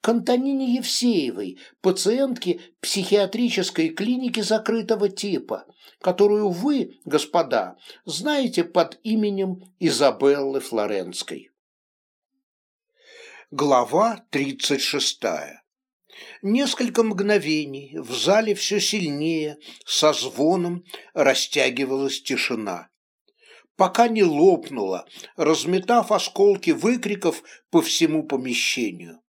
к Антонине Евсеевой, пациентке психиатрической клиники закрытого типа, которую вы, господа, знаете под именем Изабеллы Флоренской. Глава 36. Несколько мгновений в зале все сильнее, со звоном растягивалась тишина пока не лопнула, разметав осколки выкриков по всему помещению.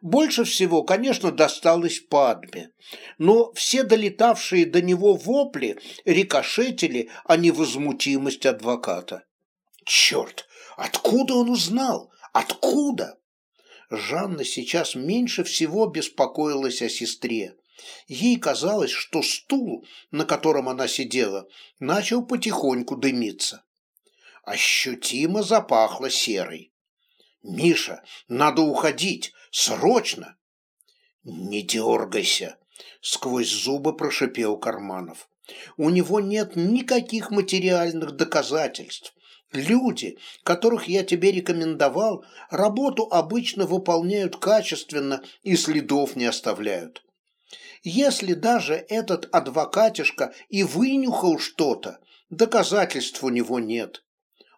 Больше всего, конечно, досталось Падме, но все долетавшие до него вопли рикошетили о невозмутимость адвоката. Черт, откуда он узнал? Откуда? Жанна сейчас меньше всего беспокоилась о сестре. Ей казалось, что стул, на котором она сидела, начал потихоньку дымиться. Ощутимо запахло серой. «Миша, надо уходить! Срочно!» «Не дергайся!» — сквозь зубы прошипел Карманов. «У него нет никаких материальных доказательств. Люди, которых я тебе рекомендовал, работу обычно выполняют качественно и следов не оставляют. Если даже этот адвокатишка и вынюхал что-то, доказательств у него нет.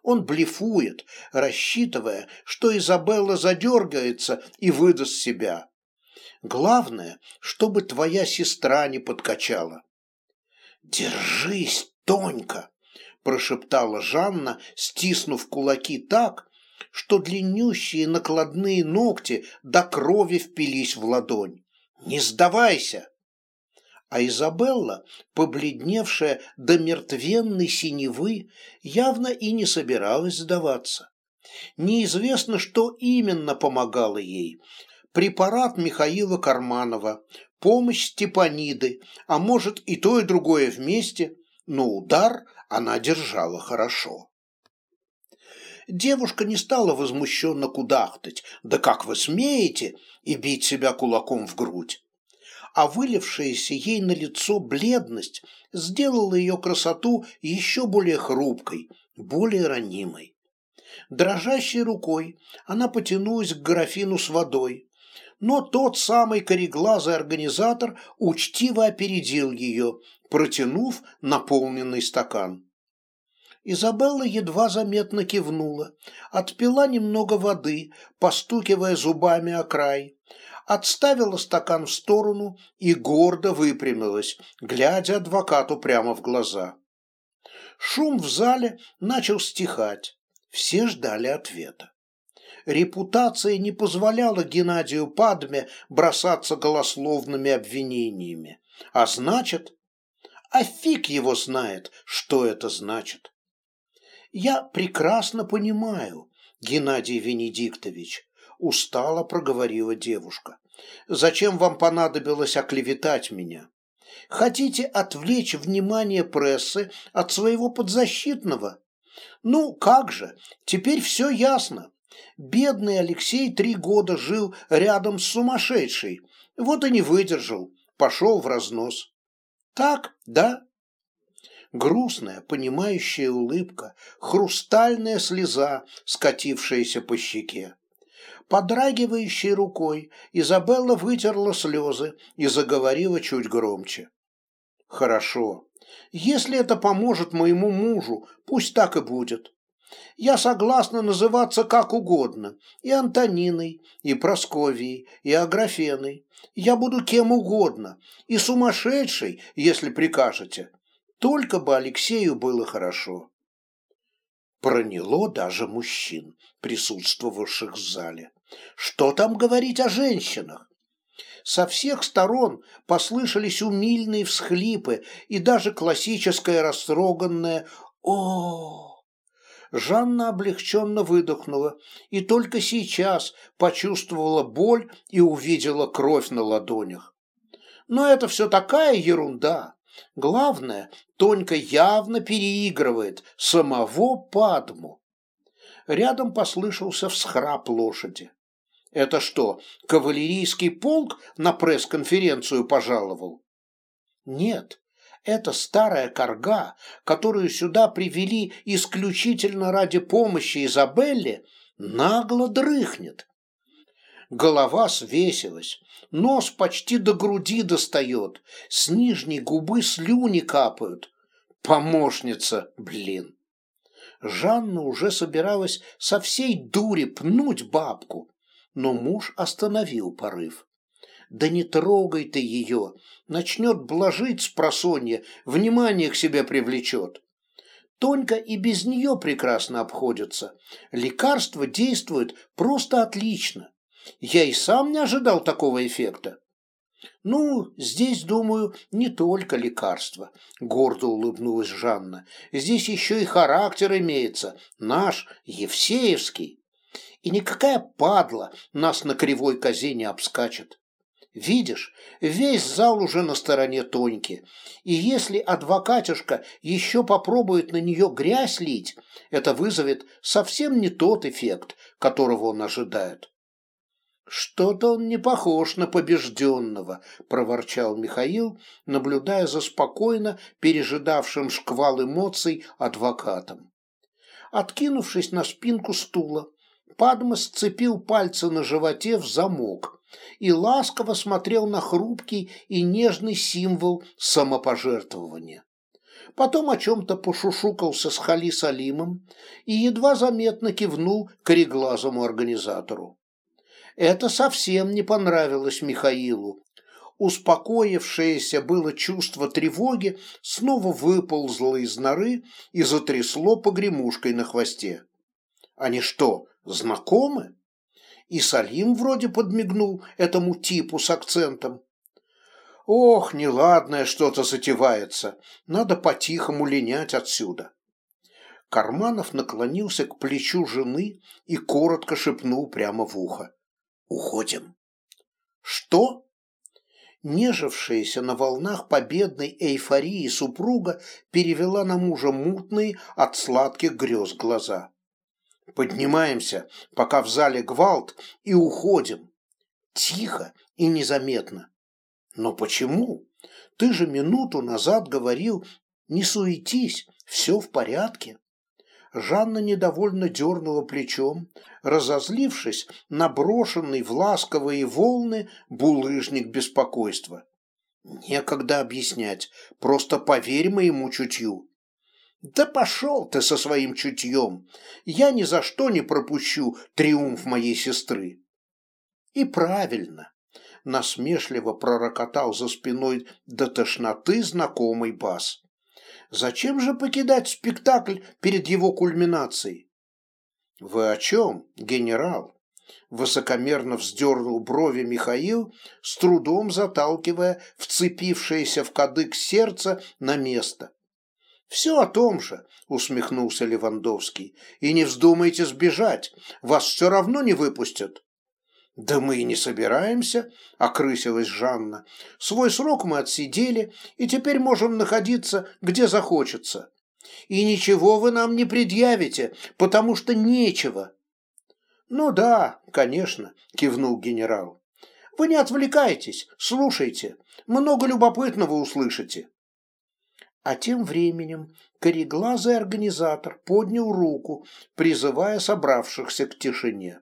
Он блефует, рассчитывая, что Изабелла задергается и выдаст себя. Главное, чтобы твоя сестра не подкачала. «Держись, Тонька!» – прошептала Жанна, стиснув кулаки так, что длиннющие накладные ногти до крови впились в ладонь. «Не сдавайся!» а Изабелла, побледневшая до мертвенной синевы, явно и не собиралась сдаваться. Неизвестно, что именно помогало ей. Препарат Михаила Карманова, помощь Степаниды, а может и то, и другое вместе, но удар она держала хорошо. Девушка не стала возмущенно кудахтать, да как вы смеете, и бить себя кулаком в грудь а вылившаяся ей на лицо бледность сделала ее красоту еще более хрупкой, более ранимой. Дрожащей рукой она потянулась к графину с водой, но тот самый кореглазый организатор учтиво опередил ее, протянув наполненный стакан. Изабелла едва заметно кивнула, отпила немного воды, постукивая зубами о край, отставила стакан в сторону и гордо выпрямилась, глядя адвокату прямо в глаза. Шум в зале начал стихать. Все ждали ответа. Репутация не позволяла Геннадию Падме бросаться голословными обвинениями. А значит... а фиг его знает, что это значит. Я прекрасно понимаю, Геннадий Венедиктович, устало проговорила девушка. Зачем вам понадобилось оклеветать меня? Хотите отвлечь внимание прессы от своего подзащитного? Ну, как же, теперь все ясно. Бедный Алексей три года жил рядом с сумасшедшей, вот и не выдержал, пошел в разнос. Так, да? Грустная, понимающая улыбка, хрустальная слеза, скатившаяся по щеке. Подрагивающей рукой Изабелла вытерла слезы и заговорила чуть громче. «Хорошо. Если это поможет моему мужу, пусть так и будет. Я согласна называться как угодно, и Антониной, и Просковией, и Аграфеной. Я буду кем угодно, и сумасшедшей, если прикажете. Только бы Алексею было хорошо. Проняло даже мужчин, присутствовавших в зале. Что там говорить о женщинах? Со всех сторон послышались умильные всхлипы и даже классическое растроганное о, Жанна облегченно выдохнула и только сейчас почувствовала боль и увидела кровь на ладонях. Но это все такая ерунда. Главное, Тонька явно переигрывает самого Падму. Рядом послышался всхрап лошади. Это что, кавалерийский полк на пресс-конференцию пожаловал? Нет, это старая корга, которую сюда привели исключительно ради помощи Изабелле, нагло дрыхнет. Голова свесилась, нос почти до груди достает, с нижней губы слюни капают. Помощница, блин. Жанна уже собиралась со всей дури пнуть бабку, но муж остановил порыв. Да не трогай ты ее, начнет блажить с просонья, внимание к себе привлечет. Тонька и без нее прекрасно обходится. Лекарство действует просто отлично. Я и сам не ожидал такого эффекта. «Ну, здесь, думаю, не только лекарство», — гордо улыбнулась Жанна. «Здесь еще и характер имеется, наш, Евсеевский. И никакая падла нас на кривой козе не обскачет. Видишь, весь зал уже на стороне Тоньки, и если адвокатюшка еще попробует на нее грязь лить, это вызовет совсем не тот эффект, которого он ожидает. «Что-то он не похож на побежденного», – проворчал Михаил, наблюдая за спокойно пережидавшим шквал эмоций адвокатом. Откинувшись на спинку стула, Падма сцепил пальцы на животе в замок – и ласково смотрел на хрупкий и нежный символ самопожертвования. Потом о чем-то пошушукался с Хали Салимом и едва заметно кивнул кореглазому организатору. Это совсем не понравилось Михаилу. Успокоившееся было чувство тревоги снова выползло из норы и затрясло погремушкой на хвосте. Они что, знакомы? И Салим вроде подмигнул этому типу с акцентом. Ох, неладное что-то затевается. Надо по-тихому линять отсюда. Карманов наклонился к плечу жены и коротко шепнул прямо в ухо. «Уходим». «Что?» Нежившаяся на волнах победной эйфории супруга перевела на мужа мутные от сладких грез глаза. Поднимаемся, пока в зале гвалт, и уходим. Тихо и незаметно. Но почему? Ты же минуту назад говорил, не суетись, все в порядке. Жанна недовольно дернула плечом, разозлившись на брошенный в ласковые волны булыжник беспокойства. Некогда объяснять, просто поверь моему чутью. Да пошел ты со своим чутьем. Я ни за что не пропущу триумф моей сестры. И правильно. Насмешливо пророкотал за спиной до тошноты знакомый бас. Зачем же покидать спектакль перед его кульминацией? Вы о чем, генерал? Высокомерно вздернул брови Михаил, с трудом заталкивая вцепившееся в кадык сердце на место. «Все о том же», — усмехнулся Левандовский. «И не вздумайте сбежать, вас все равно не выпустят». «Да мы и не собираемся», — окрысилась Жанна. «Свой срок мы отсидели, и теперь можем находиться, где захочется. И ничего вы нам не предъявите, потому что нечего». «Ну да, конечно», — кивнул генерал. «Вы не отвлекайтесь, слушайте, много любопытного услышите». А тем временем кореглазый организатор поднял руку, призывая собравшихся к тишине.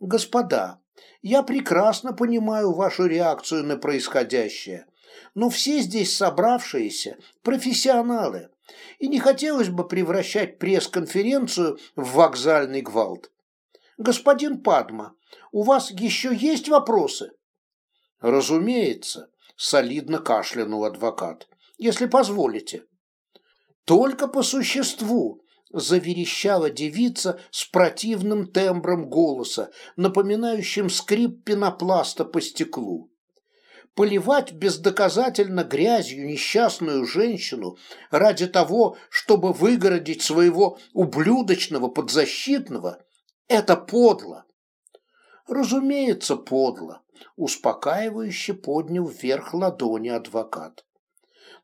«Господа, я прекрасно понимаю вашу реакцию на происходящее, но все здесь собравшиеся – профессионалы, и не хотелось бы превращать пресс-конференцию в вокзальный гвалт. Господин Падма, у вас еще есть вопросы?» «Разумеется», – солидно кашлянул адвокат если позволите». «Только по существу», – заверещала девица с противным тембром голоса, напоминающим скрип пенопласта по стеклу. Поливать бездоказательно грязью несчастную женщину ради того, чтобы выгородить своего ублюдочного подзащитного – это подло. Разумеется, подло, успокаивающе поднял вверх ладони адвокат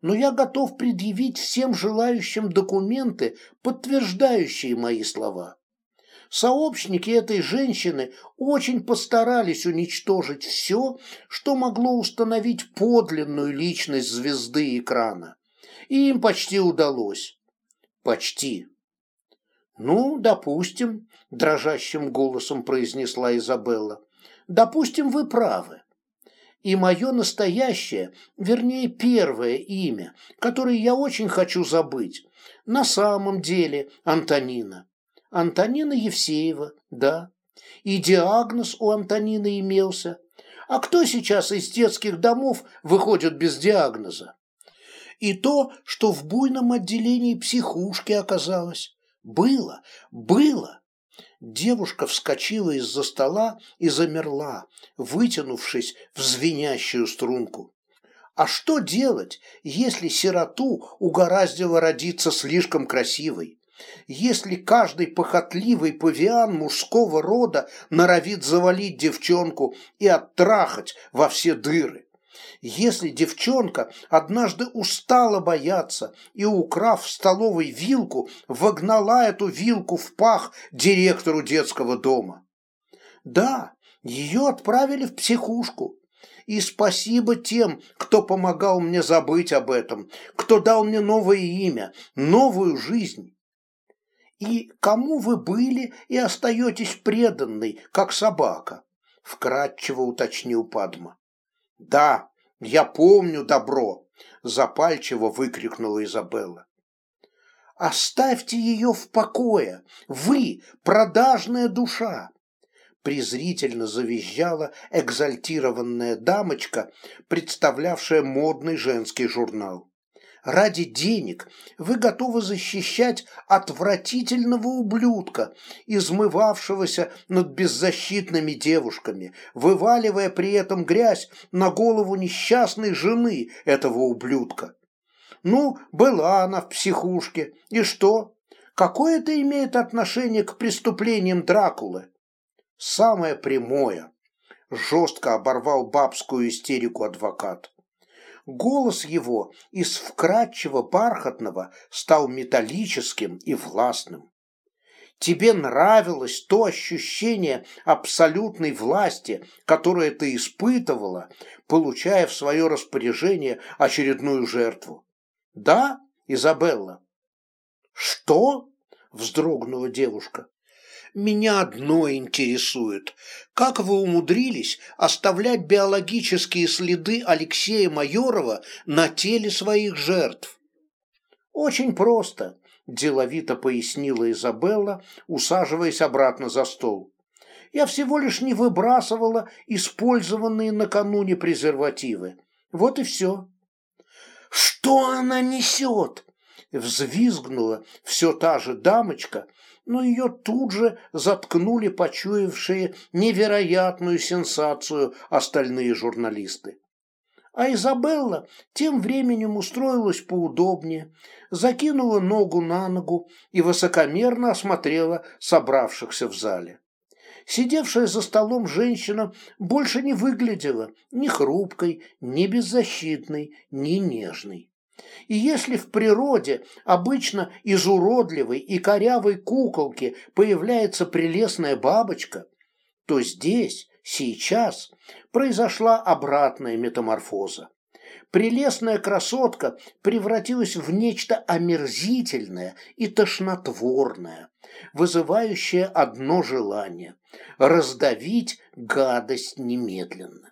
но я готов предъявить всем желающим документы, подтверждающие мои слова. Сообщники этой женщины очень постарались уничтожить все, что могло установить подлинную личность звезды экрана. И им почти удалось. Почти. «Ну, допустим», – дрожащим голосом произнесла Изабелла, – «допустим, вы правы и мое настоящее, вернее первое имя, которое я очень хочу забыть, на самом деле Антонина. Антонина Евсеева, да. И диагноз у Антонины имелся. А кто сейчас из детских домов выходит без диагноза? И то, что в буйном отделении психушки оказалось. Было, было. Девушка вскочила из-за стола и замерла, вытянувшись в звенящую струнку. А что делать, если сироту угораздило родиться слишком красивой? Если каждый похотливый павиан мужского рода норовит завалить девчонку и оттрахать во все дыры? Если девчонка однажды устала бояться и, украв в столовой вилку, вогнала эту вилку в пах директору детского дома. Да, ее отправили в психушку. И спасибо тем, кто помогал мне забыть об этом, кто дал мне новое имя, новую жизнь. И кому вы были и остаетесь преданной, как собака? Вкратчиво уточнил Падма. Да, «Я помню добро!» – запальчиво выкрикнула Изабелла. «Оставьте ее в покое! Вы – продажная душа!» презрительно завизжала экзальтированная дамочка, представлявшая модный женский журнал. Ради денег вы готовы защищать отвратительного ублюдка, измывавшегося над беззащитными девушками, вываливая при этом грязь на голову несчастной жены этого ублюдка. Ну, была она в психушке, и что? Какое это имеет отношение к преступлениям Дракулы? Самое прямое. Жестко оборвал бабскую истерику адвокат. Голос его из вкрадчиво бархатного стал металлическим и властным. Тебе нравилось то ощущение абсолютной власти, которое ты испытывала, получая в свое распоряжение очередную жертву. Да, Изабелла? Что? Вздрогнула девушка. Меня одно интересует. Как вы умудрились оставлять биологические следы Алексея Майорова на теле своих жертв? Очень просто, деловито пояснила Изабелла, усаживаясь обратно за стол. Я всего лишь не выбрасывала использованные накануне презервативы. Вот и все. Что она несет? Взвизгнула все та же дамочка, но ее тут же заткнули почуявшие невероятную сенсацию остальные журналисты. А Изабелла тем временем устроилась поудобнее, закинула ногу на ногу и высокомерно осмотрела собравшихся в зале. Сидевшая за столом женщина больше не выглядела ни хрупкой, ни беззащитной, ни нежной. И если в природе обычно из уродливой и корявой куколки появляется прелестная бабочка, то здесь, сейчас, произошла обратная метаморфоза. Прелестная красотка превратилась в нечто омерзительное и тошнотворное, вызывающее одно желание – раздавить гадость немедленно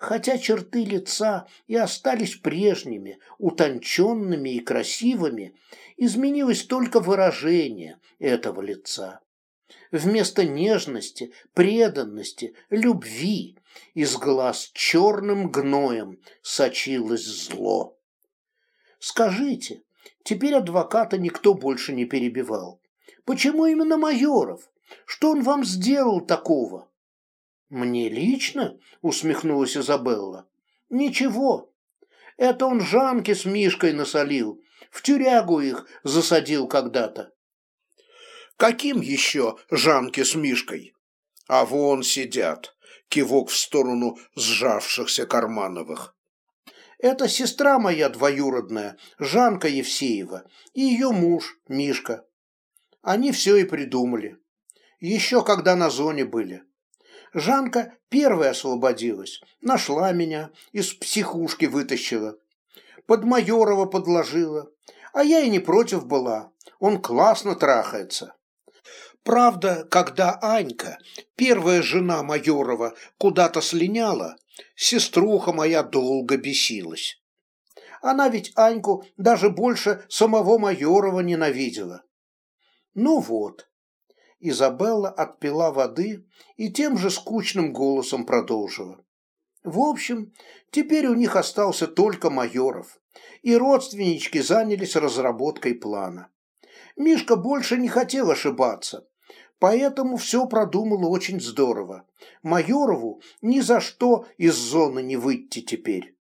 хотя черты лица и остались прежними, утонченными и красивыми, изменилось только выражение этого лица. Вместо нежности, преданности, любви из глаз черным гноем сочилось зло. Скажите, теперь адвоката никто больше не перебивал. Почему именно Майоров? Что он вам сделал такого? «Мне лично?» – усмехнулась Изабелла. «Ничего. Это он Жанке с Мишкой насолил. В тюрягу их засадил когда-то». «Каким еще Жанке с Мишкой?» «А вон сидят», – кивок в сторону сжавшихся Кармановых. «Это сестра моя двоюродная, Жанка Евсеева, и ее муж, Мишка. Они все и придумали. Еще когда на зоне были». Жанка первая освободилась, нашла меня, из психушки вытащила. Под Майорова подложила, а я и не против была, он классно трахается. Правда, когда Анька, первая жена Майорова, куда-то слиняла, сеструха моя долго бесилась. Она ведь Аньку даже больше самого Майорова ненавидела. Ну вот, Изабелла отпила воды и тем же скучным голосом продолжила. В общем, теперь у них остался только Майоров, и родственнички занялись разработкой плана. Мишка больше не хотел ошибаться, поэтому все продумала очень здорово. Майорову ни за что из зоны не выйти теперь.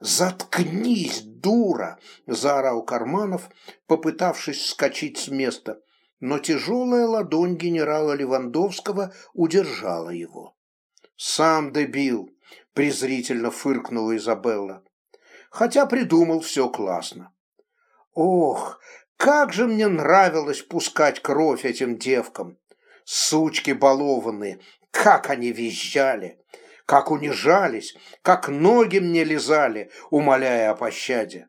«Заткнись, дура!» – заорал Карманов, попытавшись вскочить с места, но тяжелая ладонь генерала Левандовского удержала его. «Сам дебил!» – презрительно фыркнула Изабелла. «Хотя придумал все классно». «Ох, как же мне нравилось пускать кровь этим девкам! Сучки балованные, как они визжали! Как унижались, как ноги мне лизали, умоляя о пощаде!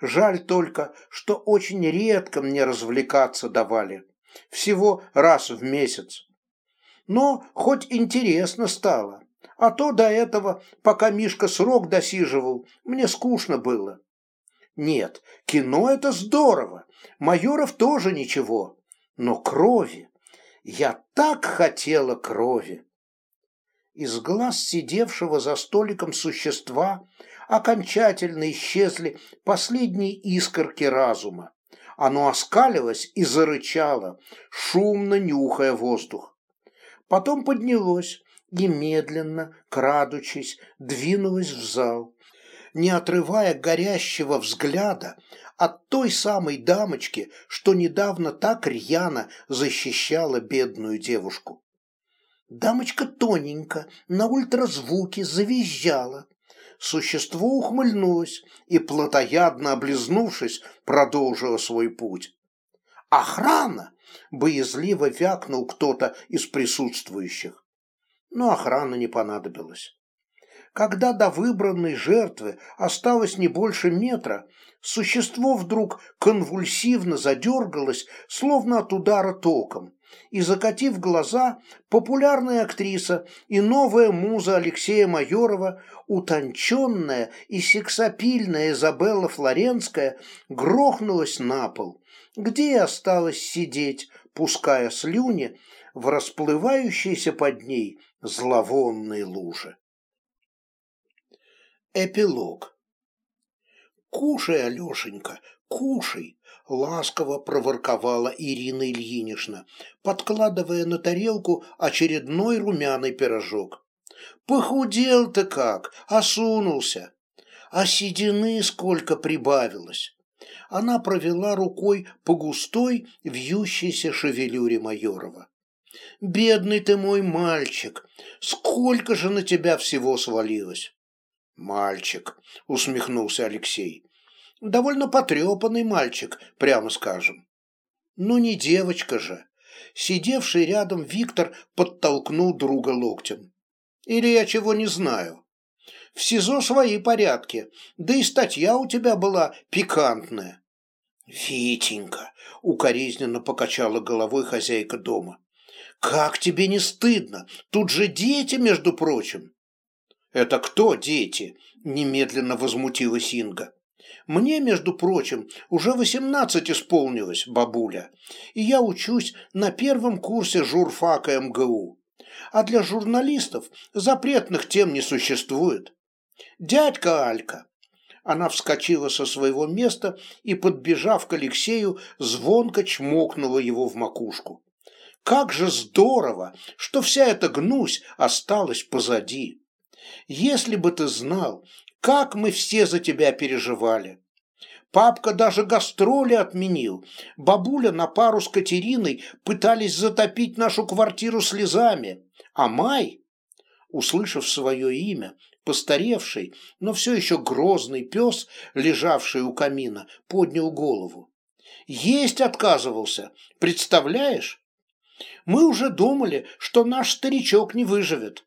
Жаль только, что очень редко мне развлекаться давали. Всего раз в месяц. Но хоть интересно стало. А то до этого, пока Мишка срок досиживал, мне скучно было. Нет, кино это здорово. Майоров тоже ничего. Но крови. Я так хотела крови. Из глаз сидевшего за столиком существа окончательно исчезли последние искорки разума. Оно оскалилось и зарычало, шумно нюхая воздух. Потом поднялось и медленно, крадучись, двинулось в зал, не отрывая горящего взгляда от той самой дамочки, что недавно так рьяно защищала бедную девушку. Дамочка тоненько, на ультразвуке завизжала, существо ухмыльнулось и, плотоядно облизнувшись, продолжило свой путь. «Охрана!» – боязливо вякнул кто-то из присутствующих. Но охрана не понадобилась. Когда до выбранной жертвы осталось не больше метра, существо вдруг конвульсивно задергалось, словно от удара током, и, закатив глаза, популярная актриса и новая муза Алексея Майорова, утонченная и сексапильная Изабелла Флоренская, грохнулась на пол, где и осталась сидеть, пуская слюни в расплывающейся под ней зловонной луже. Эпилог Кушай, Алешенька, кушай, ласково проворковала Ирина Ильинична, подкладывая на тарелку очередной румяный пирожок. Похудел ты как, осунулся. А седины сколько прибавилось. Она провела рукой по густой, вьющейся шевелюре Майорова. «Бедный ты мой мальчик! Сколько же на тебя всего свалилось!» «Мальчик», — усмехнулся Алексей. «Довольно потрепанный мальчик, прямо скажем». «Ну не девочка же!» Сидевший рядом Виктор подтолкнул друга локтем. «Или я чего не знаю?» В СИЗО свои порядки, да и статья у тебя была пикантная. Витенька, укоризненно покачала головой хозяйка дома. Как тебе не стыдно? Тут же дети, между прочим. Это кто дети? Немедленно возмутилась Инга. Мне, между прочим, уже восемнадцать исполнилось, бабуля, и я учусь на первом курсе журфака МГУ. А для журналистов запретных тем не существует. «Дядька Алька!» Она вскочила со своего места и, подбежав к Алексею, звонко чмокнула его в макушку. «Как же здорово, что вся эта гнусь осталась позади! Если бы ты знал, как мы все за тебя переживали!» Папка даже гастроли отменил. Бабуля на пару с Катериной пытались затопить нашу квартиру слезами. А Май, услышав свое имя, Постаревший, но все еще грозный пес, лежавший у камина, поднял голову. Есть отказывался, представляешь? Мы уже думали, что наш старичок не выживет.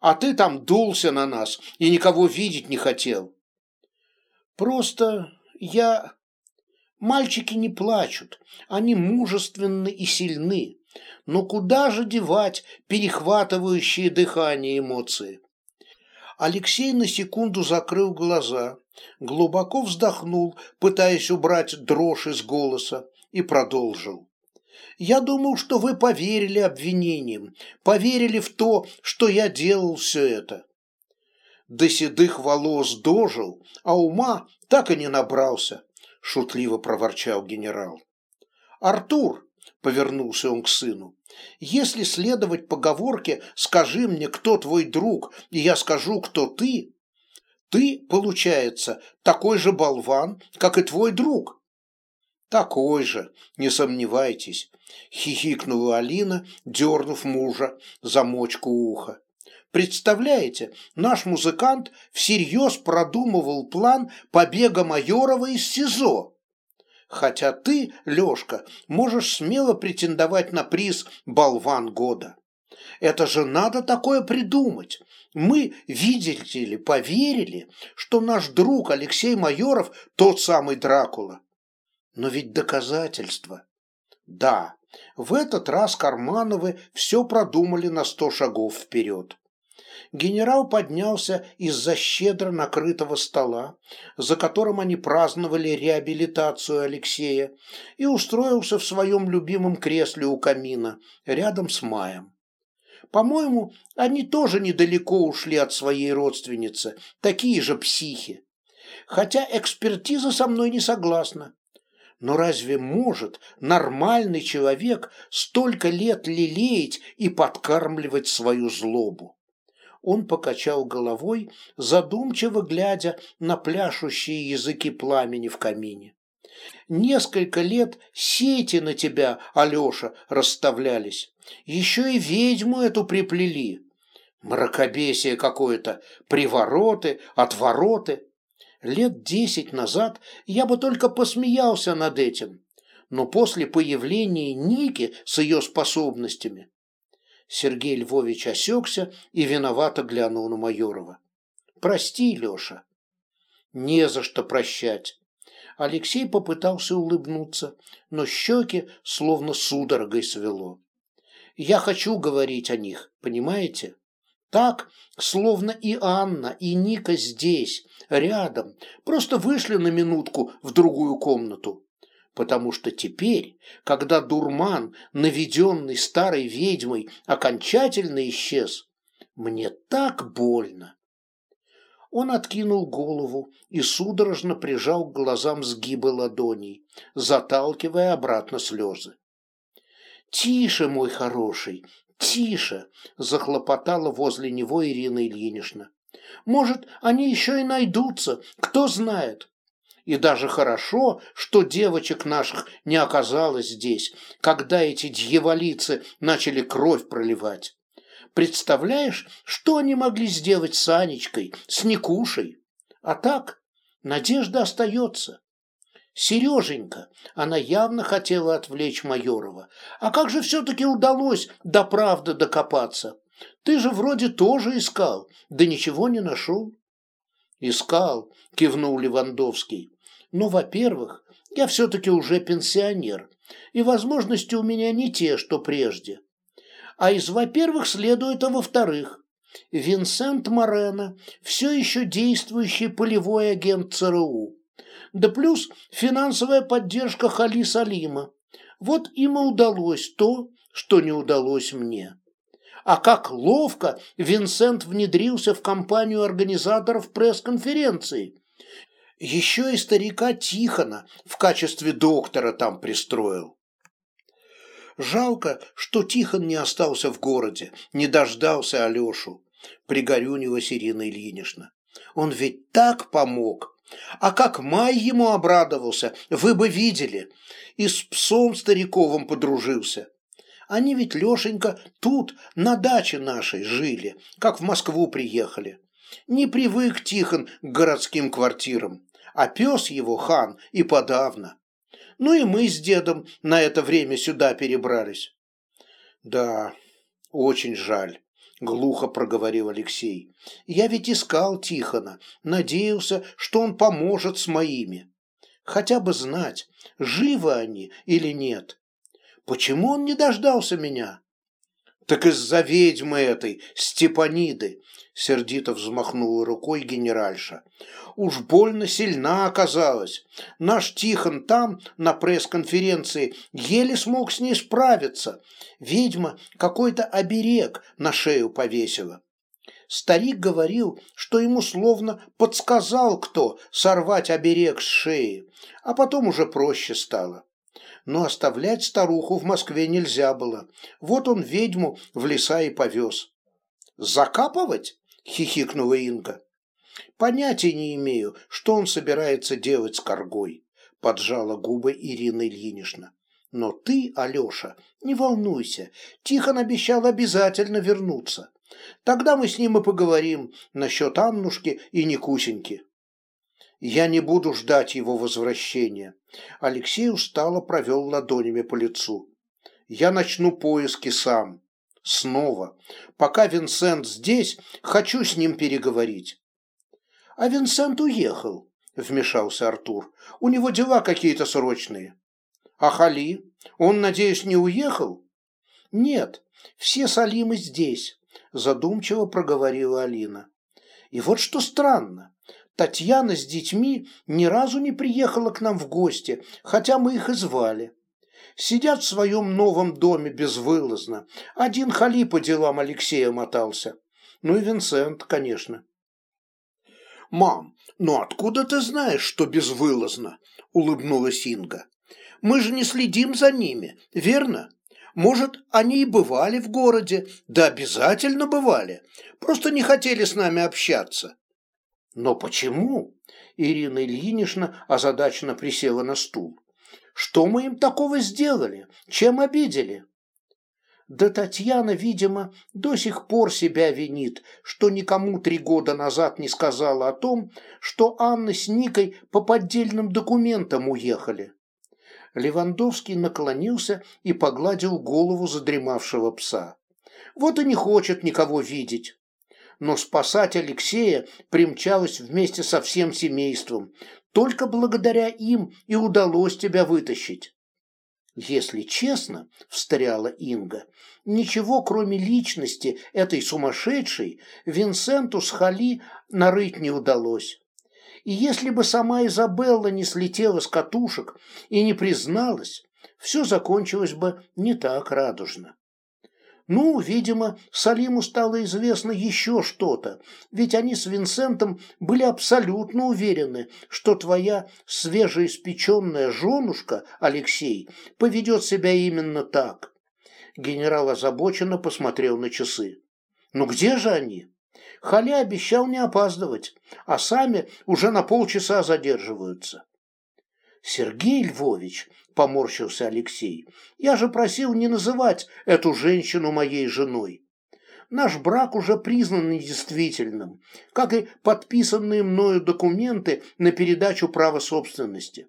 А ты там дулся на нас и никого видеть не хотел. Просто я... Мальчики не плачут, они мужественны и сильны. Но куда же девать перехватывающие дыхание эмоции? Алексей на секунду закрыл глаза, глубоко вздохнул, пытаясь убрать дрожь из голоса, и продолжил. «Я думал, что вы поверили обвинениям, поверили в то, что я делал все это. До седых волос дожил, а ума так и не набрался», — шутливо проворчал генерал. «Артур», — повернулся он к сыну, если следовать поговорке «скажи мне, кто твой друг, и я скажу, кто ты», ты, получается, такой же болван, как и твой друг. Такой же, не сомневайтесь, хихикнула Алина, дернув мужа за мочку уха. Представляете, наш музыкант всерьез продумывал план побега Майорова из СИЗО. Хотя ты, Лёшка, можешь смело претендовать на приз «Болван года». Это же надо такое придумать. Мы, видите ли, поверили, что наш друг Алексей Майоров тот самый Дракула. Но ведь доказательства. Да, в этот раз Кармановы все продумали на сто шагов вперед генерал поднялся из-за щедро накрытого стола, за которым они праздновали реабилитацию Алексея, и устроился в своем любимом кресле у камина, рядом с Маем. По-моему, они тоже недалеко ушли от своей родственницы, такие же психи. Хотя экспертиза со мной не согласна. Но разве может нормальный человек столько лет лелеять и подкармливать свою злобу? он покачал головой, задумчиво глядя на пляшущие языки пламени в камине. Несколько лет сети на тебя, Алеша, расставлялись. Еще и ведьму эту приплели. Мракобесие какое-то, привороты, отвороты. Лет десять назад я бы только посмеялся над этим. Но после появления Ники с ее способностями Сергей Львович осекся и виновато глянул на Майорова. «Прости, Леша». «Не за что прощать». Алексей попытался улыбнуться, но щеки словно судорогой свело. «Я хочу говорить о них, понимаете? Так, словно и Анна, и Ника здесь, рядом, просто вышли на минутку в другую комнату потому что теперь, когда дурман, наведенный старой ведьмой, окончательно исчез, мне так больно. Он откинул голову и судорожно прижал к глазам сгибы ладоней, заталкивая обратно слезы. «Тише, мой хороший, тише!» – захлопотала возле него Ирина Ильинична. «Может, они еще и найдутся, кто знает. И даже хорошо, что девочек наших не оказалось здесь, когда эти дьяволицы начали кровь проливать. Представляешь, что они могли сделать с Анечкой, с Никушей? А так, надежда остается. Сереженька, она явно хотела отвлечь Майорова. А как же все-таки удалось до правды докопаться? Ты же вроде тоже искал, да ничего не нашел. Искал, кивнул Левандовский. Ну, во-первых, я все-таки уже пенсионер, и возможности у меня не те, что прежде. А из во-первых следует, а во-вторых, Винсент Морено все еще действующий полевой агент ЦРУ. Да плюс финансовая поддержка Хали Салима. Вот им и удалось то, что не удалось мне. А как ловко Винсент внедрился в компанию организаторов пресс-конференции, еще и старика Тихона в качестве доктора там пристроил. Жалко, что Тихон не остался в городе, не дождался Алешу, пригорюнилась Ирина Ильинична. Он ведь так помог. А как Май ему обрадовался, вы бы видели. И с псом Стариковым подружился. Они ведь, Лешенька, тут, на даче нашей, жили, как в Москву приехали. Не привык Тихон к городским квартирам а пес его, хан, и подавно. Ну и мы с дедом на это время сюда перебрались. Да, очень жаль, глухо проговорил Алексей. Я ведь искал Тихона, надеялся, что он поможет с моими. Хотя бы знать, живы они или нет. Почему он не дождался меня? Так из-за ведьмы этой, Степаниды, сердито взмахнула рукой генеральша. Уж больно сильна оказалась. Наш Тихон там, на пресс-конференции, еле смог с ней справиться. Ведьма какой-то оберег на шею повесила. Старик говорил, что ему словно подсказал кто сорвать оберег с шеи, а потом уже проще стало. Но оставлять старуху в Москве нельзя было. Вот он ведьму в леса и повез. «Закапывать?» Хихикнула Инга. Понятия не имею, что он собирается делать с коргой, поджала губы Ирина Ильинична. Но ты, Алеша, не волнуйся, Тихон обещал обязательно вернуться. Тогда мы с ним и поговорим насчет Аннушки и Никусеньки. Я не буду ждать его возвращения. Алексей устало провел ладонями по лицу. Я начну поиски сам. Снова. Пока Винсент здесь, хочу с ним переговорить. А Винсент уехал, вмешался Артур. У него дела какие-то срочные. А Хали? Он, надеюсь, не уехал? Нет, все Салимы здесь, задумчиво проговорила Алина. И вот что странно. Татьяна с детьми ни разу не приехала к нам в гости, хотя мы их и звали. Сидят в своем новом доме безвылазно. Один Хали по делам Алексея мотался. Ну и Винсент, конечно. «Мам, ну откуда ты знаешь, что безвылазно?» – улыбнулась Инга. «Мы же не следим за ними, верно? Может, они и бывали в городе, да обязательно бывали, просто не хотели с нами общаться». «Но почему?» – Ирина Ильинична озадаченно присела на стул. Что мы им такого сделали? Чем обидели? Да Татьяна, видимо, до сих пор себя винит, что никому три года назад не сказала о том, что Анна с Никой по поддельным документам уехали. Левандовский наклонился и погладил голову задремавшего пса. Вот и не хочет никого видеть но спасать Алексея примчалась вместе со всем семейством. Только благодаря им и удалось тебя вытащить. Если честно, встряла Инга, ничего кроме личности этой сумасшедшей Винсенту с Хали нарыть не удалось. И если бы сама Изабелла не слетела с катушек и не призналась, все закончилось бы не так радужно. Ну, видимо, Салиму стало известно еще что-то, ведь они с Винсентом были абсолютно уверены, что твоя свежеиспеченная женушка, Алексей, поведет себя именно так. Генерал озабоченно посмотрел на часы. Ну где же они? Халя обещал не опаздывать, а сами уже на полчаса задерживаются. Сергей Львович, поморщился Алексей, я же просил не называть эту женщину моей женой. Наш брак уже признан недействительным, как и подписанные мною документы на передачу права собственности.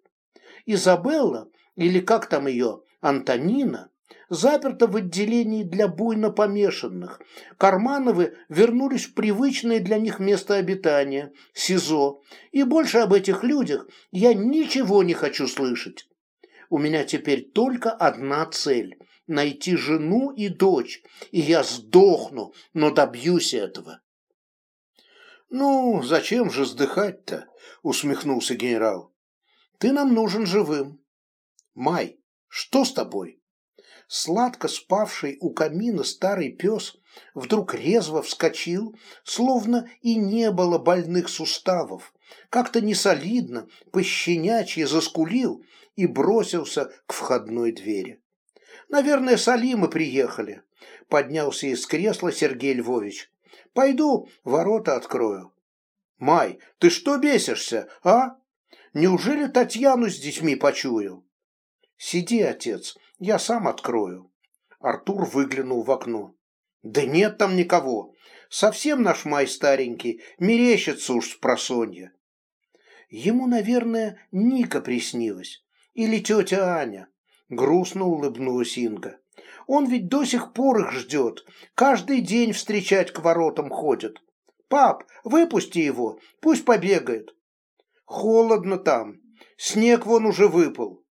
Изабелла, или как там ее, Антонина, заперта в отделении для буйно помешанных. Кармановы вернулись в привычное для них место обитания – СИЗО. И больше об этих людях я ничего не хочу слышать. У меня теперь только одна цель – найти жену и дочь, и я сдохну, но добьюсь этого. «Ну, зачем же сдыхать-то?» – усмехнулся генерал. «Ты нам нужен живым. Май, что с тобой?» Сладко спавший у камина старый пес вдруг резво вскочил, словно и не было больных суставов, как-то несолидно, пощенячьи заскулил и бросился к входной двери. «Наверное, Салимы приехали», — поднялся из кресла Сергей Львович. «Пойду ворота открою». «Май, ты что бесишься, а? Неужели Татьяну с детьми почуял?» «Сиди, отец, я сам открою. Артур выглянул в окно. Да нет там никого. Совсем наш май старенький, мерещится уж с просонья. Ему, наверное, Ника приснилась. Или тетя Аня. Грустно улыбнулась Инга. Он ведь до сих пор их ждет. Каждый день встречать к воротам ходит. Пап, выпусти его, пусть побегает. Холодно там. Снег вон уже выпал.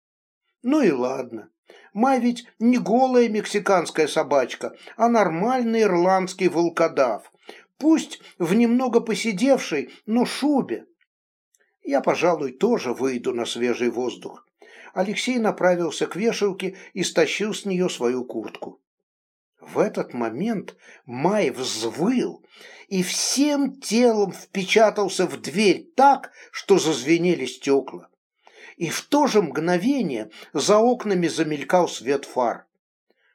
Ну и ладно. Май ведь не голая мексиканская собачка, а нормальный ирландский волкодав. Пусть в немного посидевшей, но шубе. Я, пожалуй, тоже выйду на свежий воздух. Алексей направился к вешалке и стащил с нее свою куртку. В этот момент Май взвыл и всем телом впечатался в дверь так, что зазвенели стекла и в то же мгновение за окнами замелькал свет фар.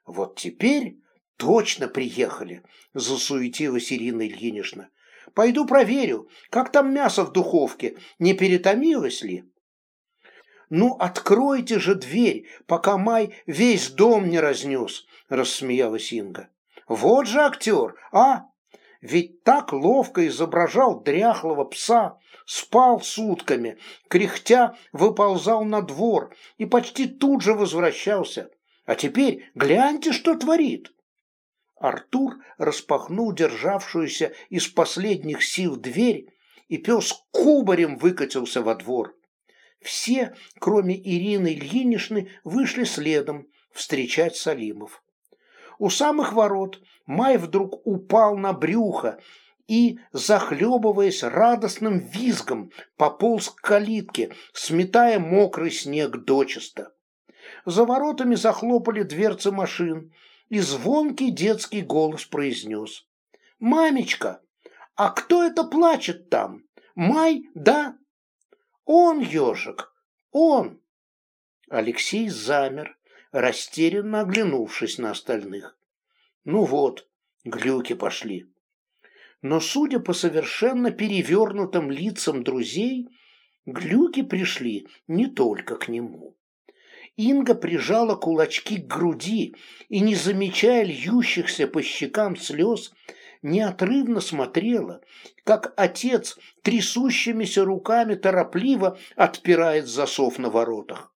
«Вот теперь точно приехали», – засуетилась Ирина Ильинична. «Пойду проверю, как там мясо в духовке, не перетомилось ли?» «Ну, откройте же дверь, пока Май весь дом не разнес», – рассмеялась Инга. «Вот же актер, а!» Ведь так ловко изображал дряхлого пса, спал сутками, кряхтя выползал на двор и почти тут же возвращался. А теперь гляньте, что творит. Артур распахнул державшуюся из последних сил дверь, и пес кубарем выкатился во двор. Все, кроме Ирины Ильиничны, вышли следом встречать Салимов. У самых ворот Май вдруг упал на брюхо и, захлебываясь радостным визгом, пополз к калитке, сметая мокрый снег дочисто. За воротами захлопали дверцы машин, и звонкий детский голос произнес. «Мамечка, а кто это плачет там? Май, да?» «Он, ежик, он!» Алексей замер, растерянно оглянувшись на остальных. Ну вот, глюки пошли. Но, судя по совершенно перевернутым лицам друзей, глюки пришли не только к нему. Инга прижала кулачки к груди и, не замечая льющихся по щекам слез, неотрывно смотрела, как отец трясущимися руками торопливо отпирает засов на воротах.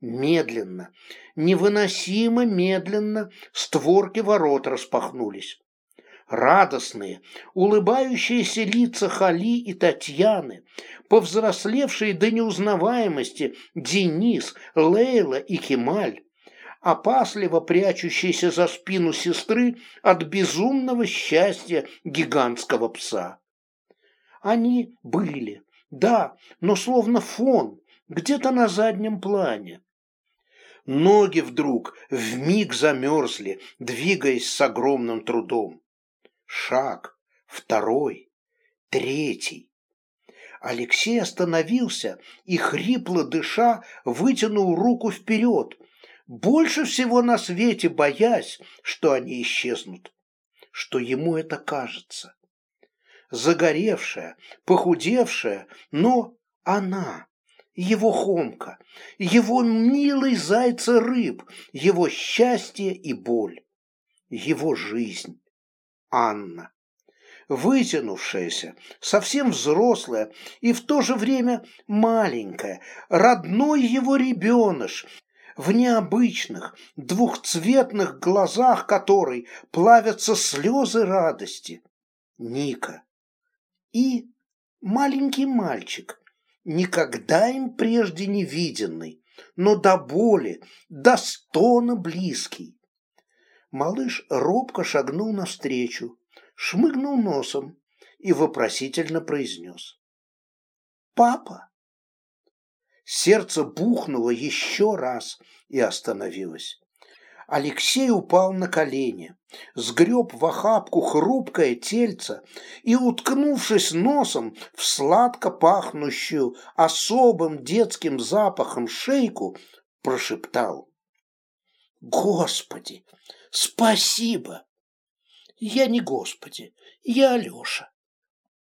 Медленно, невыносимо медленно створки ворот распахнулись. Радостные, улыбающиеся лица Хали и Татьяны, повзрослевшие до неузнаваемости Денис, Лейла и Кемаль, опасливо прячущиеся за спину сестры от безумного счастья гигантского пса. Они были, да, но словно фон, где-то на заднем плане Ноги вдруг вмиг замерзли, двигаясь с огромным трудом. Шаг, второй, третий. Алексей остановился и, хрипло дыша, вытянул руку вперед, больше всего на свете боясь, что они исчезнут, что ему это кажется. Загоревшая, похудевшая, но она, его Хомка, его милый зайца рыб, его счастье и боль, его жизнь, Анна вытянувшаяся, совсем взрослая и в то же время маленькая, родной его ребеныш, в необычных, двухцветных глазах которой плавятся слезы радости. Ника. И маленький мальчик, никогда им прежде не виденный, но до боли, до стона близкий. Малыш робко шагнул навстречу, шмыгнул носом и вопросительно произнес. «Папа!» Сердце бухнуло еще раз и остановилось. Алексей упал на колени, сгреб в охапку хрупкое тельце и, уткнувшись носом в сладко пахнущую особым детским запахом шейку, прошептал. «Господи, спасибо!» Я не Господи, я Алеша.